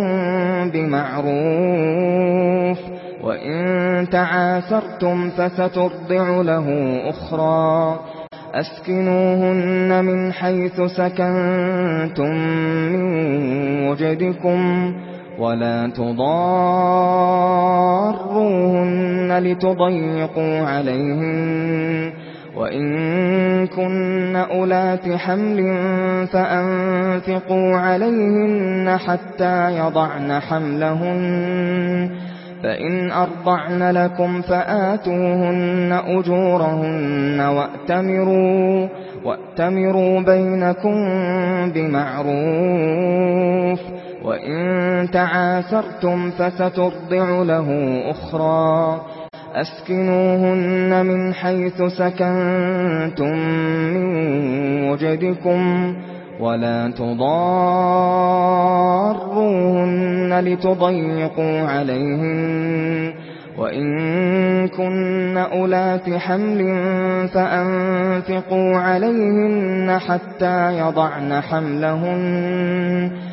بمعروف وإن تعاسرتم فسترضع له أخرى أسكنوهن من حيث سكنتم من وجدكم ولا تضاروهن لتضيقوا عليهم وإن كن أولات حمل فأنفقوا عليهن حتى يضعن حملهن. فإن أرضعن لكم فآتوهن أجورهن وأتمروا وَأْتَمِرُوا بَيْنَكُمْ بِمَعْرُوفٍ. وَإِن تَعَاثَرْتُمْ فَسَتُرْضِعُ لَهُ أُخْرَى أَسْكِنُوهُنَّ مِنْ حَيْثُ سَكَنْتُمْ مِنْ وَجْدِكُمْ وَلَا تُضَارُّوهُنَّ لِتُضَيِّقُوا عَلَيْهِنَّ وَإِن كُنَّ أُولَاتِ حَمْلٍ فَأَنفِقُوا عَلَيْهِنَّ حَتَّى يَضَعْنَ حَمْلَهُنَّ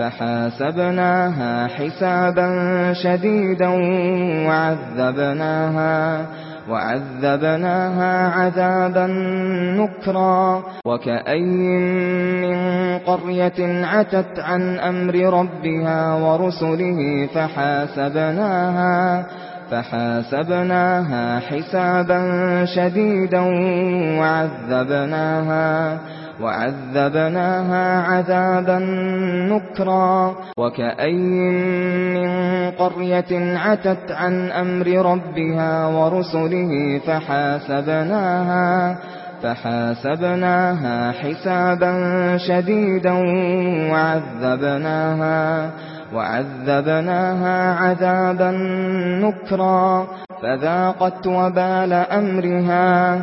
فحاسبناها حسابا شديدا وعذبناها وعذبناها عذابا نكرا. وكأي من قرية عتت عن أمر ربها ورسله فحاسبناها فحاسبناها حسابا شديدا وعذبناها. وعذبناها عذابا نكرا وكأي من قرية عتت عن أمر ربها ورسله فحاسبناها فحاسبناها حسابا شديدا وعذبناها وعذبناها عذابا نكرا فذاقت وبال أمرها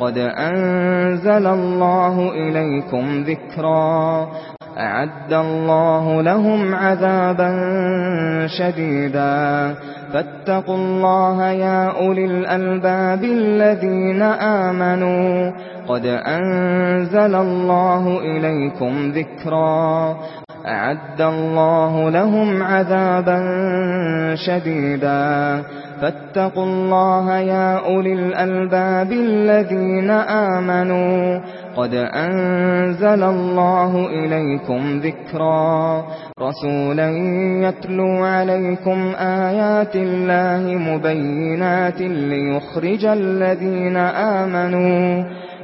قد أنزل الله إليكم ذكرا أعد الله لهم عذابا شديدا فاتقوا الله يا أولي الألباب الذين آمنوا قد أنزل الله إليكم ذكرا. أعد الله لهم عذابا شديدا. فاتقوا الله يا أولي الألباب الذين آمنوا. قد أنزل الله إليكم ذكرا. رسولا يتلو عليكم آيات الله مبينات ليخرج الذين آمنوا.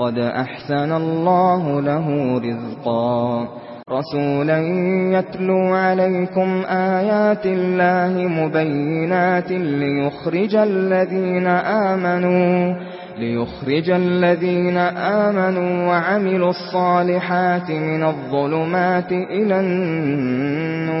قد أحسن الله له رزقا. رسولا يتلو عليكم آيات الله مبينات ليخرج الذين آمنوا ليخرج الذين آمنوا وعملوا الصالحات من الظلمات إلى النور.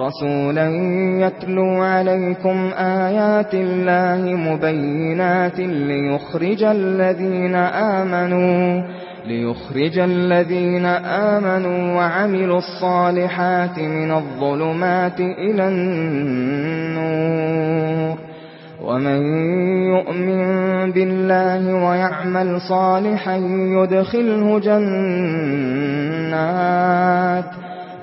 رَسُولًا يَتْلُو عَلَيْكُمْ آيَاتِ اللَّهِ مُبَيِّنَاتٍ لِيُخْرِجَ الَّذِينَ آمَنُوا لِيُخْرِجَ الَّذِينَ آمَنُوا وَعَمِلُوا الصَّالِحَاتِ مِنَ الظُّلُمَاتِ إِلَى النُّورِ. وَمَن يُؤْمِن بِاللَّهِ وَيَعْمَلْ صَالِحًا يُدْخِلْهُ جَنَّاتٍ.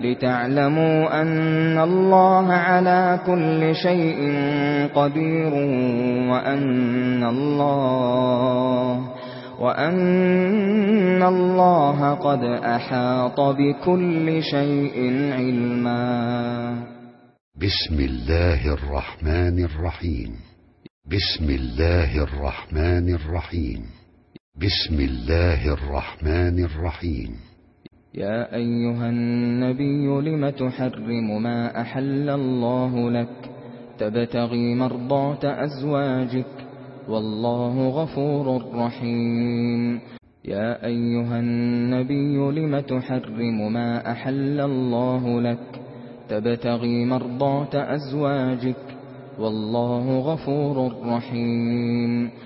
لتعلموا أن الله على كل شيء قدير وأن الله وأن الله قد أحاط بكل شيء علما. بسم الله الرحمن الرحيم بسم الله الرحمن الرحيم بسم الله الرحمن الرحيم يا أيها النبي لما تحرم ما أحل الله لك؟ تبتغي مرضات أزواجك. والله غفور رحيم. يا أيها النبي لما تحرم ما أحل الله لك؟ تبتغي مرضات أزواجك. والله غفور رحيم.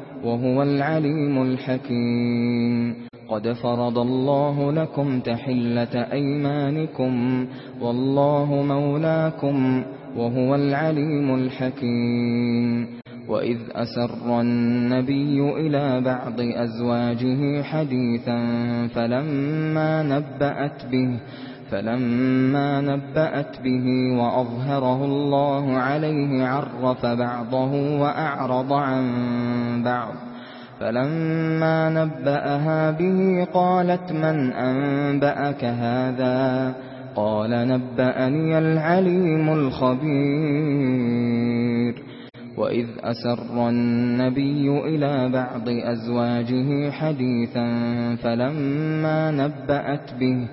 وهو العليم الحكيم. قد فرض الله لكم تحلة أيمانكم. والله مولاكم وهو العليم الحكيم. وَإِذْ أَسَرَّ النَّبِيُّ إِلَى بَعْضِ أَزْوَاجِهِ حَدِيثًا فَلَمَّا نَبَّأَتْ بِهِ فلما نبأت به وأظهره الله عليه عرف بعضه وأعرض عن بعض. فلما نبأها به قالت من أنبأك هذا؟ قال نبأني العليم الخبير. وَإِذْ أَسَرَّ النَّبِيُّ إِلَى بَعْضِ أَزْوَاجِهِ حَدِيثًا فَلَمَّا نَبَّأَتْ بِهِ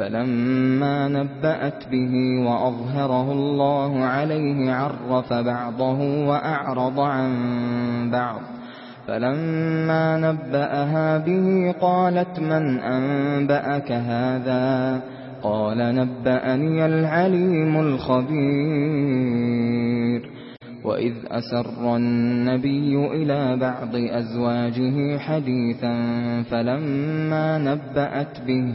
فلما نبأت به وأظهره الله عليه عرف بعضه وأعرض عن بعض. فلما نبأها به قالت من أنبأك هذا؟ قال نبأني العليم الخبير. وَإِذْ أَسَرَّ النَّبِيُّ إِلَى بَعْضِ أَزْوَاجِهِ حَدِيثًا فَلَمَّا نَبَّأَتْ بِهِ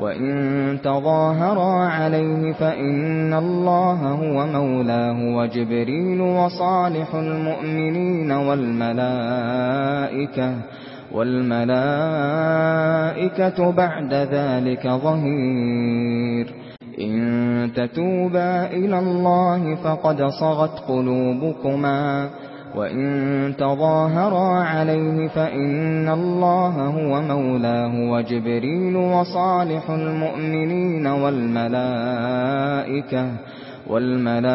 وَإِن تَظَاهَرَا عَلَيْهِ فَإِنَّ اللَّهَ هُوَ مَوْلَاهُ وَجِبْرِيلُ وَصَالِحُ الْمُؤْمِنِينَ وَالْمَلَائِكَةُ وَالْمَلَائِكَةُ بَعْدَ ذَلِكَ ظَهِيرٌ إِن تَتُوبَا إِلَى اللَّهِ فَقَدْ صَغَتْ قُلُوبُكُمَا وَإِن تَظَاهَرَا عَلَيْهِ فَإِنَّ اللَّهَ هُوَ مَوْلَاهُ وَجِبْرِيلُ وَصَالِحُ الْمُؤْمِنِينَ وَالْمَلَائِكَةُ وَالْمَلَائِكَةُ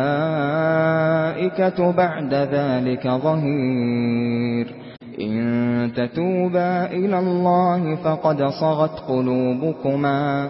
بَعْدَ ذَلِكَ ظَهِيرٌ إِن تَتُوبَا إِلَى اللَّهِ فَقَدْ صَغَتْ قُلُوبُكُمَا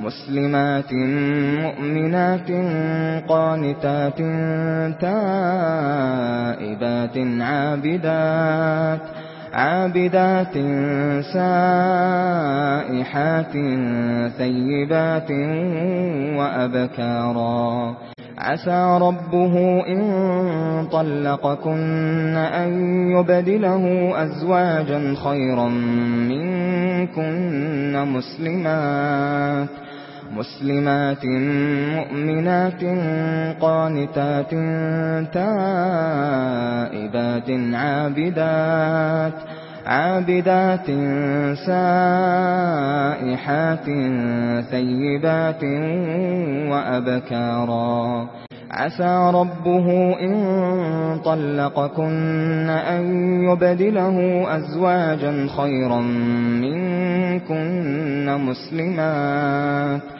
مسلمات مؤمنات قانتات تائبات عابدات عابدات سائحات ثيبات وأبكارا عسى ربه إن طلقكن أن يبدله أزواجا خيرا منكن مسلمات مسلمات مؤمنات قانتات تائبات عابدات عابدات سائحات ثيبات وأبكارا عسى ربه إن طلقكن أن يبدله أزواجا خيرا منكن مسلمات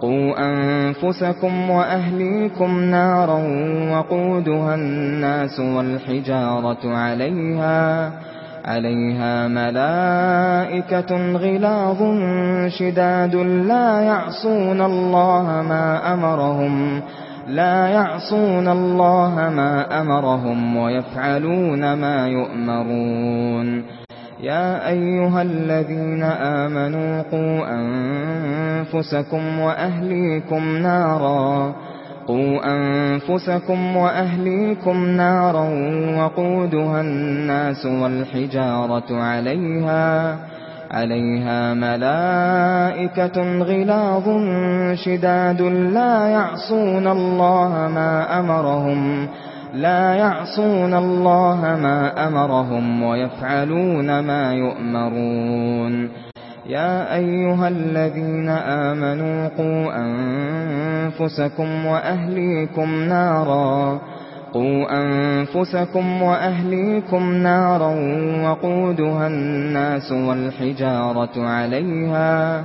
قوا أنفسكم وأهليكم نارا وقودها الناس والحجارة عليها عليها ملائكة غلاظ شداد لا يعصون الله ما أمرهم لا يعصون الله ما أمرهم ويفعلون ما يؤمرون يا ايها الذين امنوا قوا انفسكم واهليكم نارا قوا انفسكم واهليكم نارا وقودها الناس والحجاره عليها عليها ملائكه غلاظ شداد لا يعصون الله ما امرهم لا يعصون الله ما أمرهم ويفعلون ما يؤمرون. يا أيها الذين آمنوا قوا أنفسكم وأهليكم نارا. قوا أنفسكم وأهليكم نارا وقودها الناس والحجارة عليها.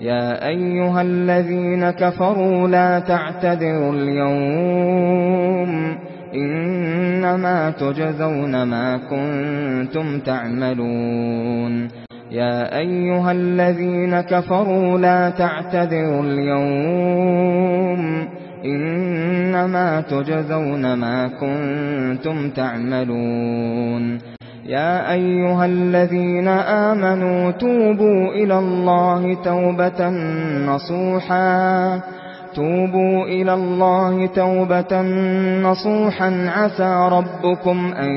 يا ايها الذين كفروا لا تعتذروا اليوم انما تجزون ما كنتم تعملون يا ايها الذين كفروا لا تعتذروا اليوم انما تجزون ما كنتم تعملون يا أيها الذين آمنوا توبوا إلى الله توبة نصوحا. توبوا إلى الله توبة نصوحا. عسى ربكم أن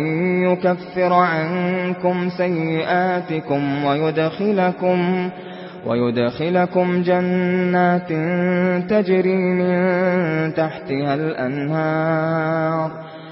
يكفر عنكم سيئاتكم ويدخلكم ويدخلكم جنات تجري من تحتها الأنهار.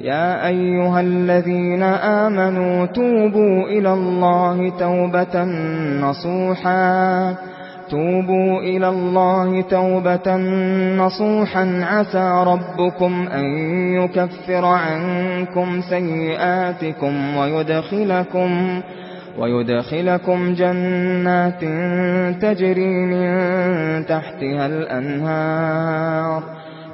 يا أيها الذين آمنوا توبوا إلى الله توبة نصوحا. توبوا إلى الله توبة نصوحا. عسى ربكم أن يكفر عنكم سيئاتكم ويدخلكم ويدخلكم جنات تجري من تحتها الأنهار.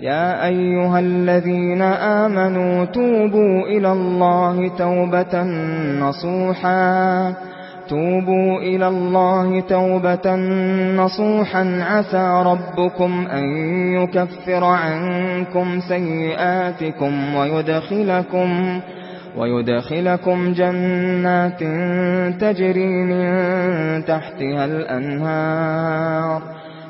يا أيها الذين آمنوا توبوا إلى الله توبة نصوحا. توبوا إلى الله توبة نصوحا. عسى ربكم أن يكفر عنكم سيئاتكم ويدخلكم ويدخلكم جنات تجري من تحتها الأنهار.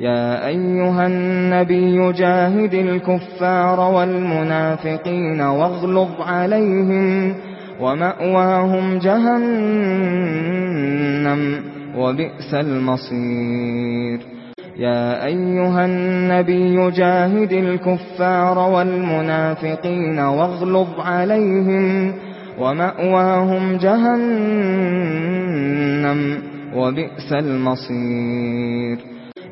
يا أيها النبي جاهد الكفار والمنافقين واغلظ عليهم ومأواهم جهنم وبئس المصير. يا أيها النبي جاهد الكفار والمنافقين واغلظ عليهم ومأواهم جهنم وبئس المصير.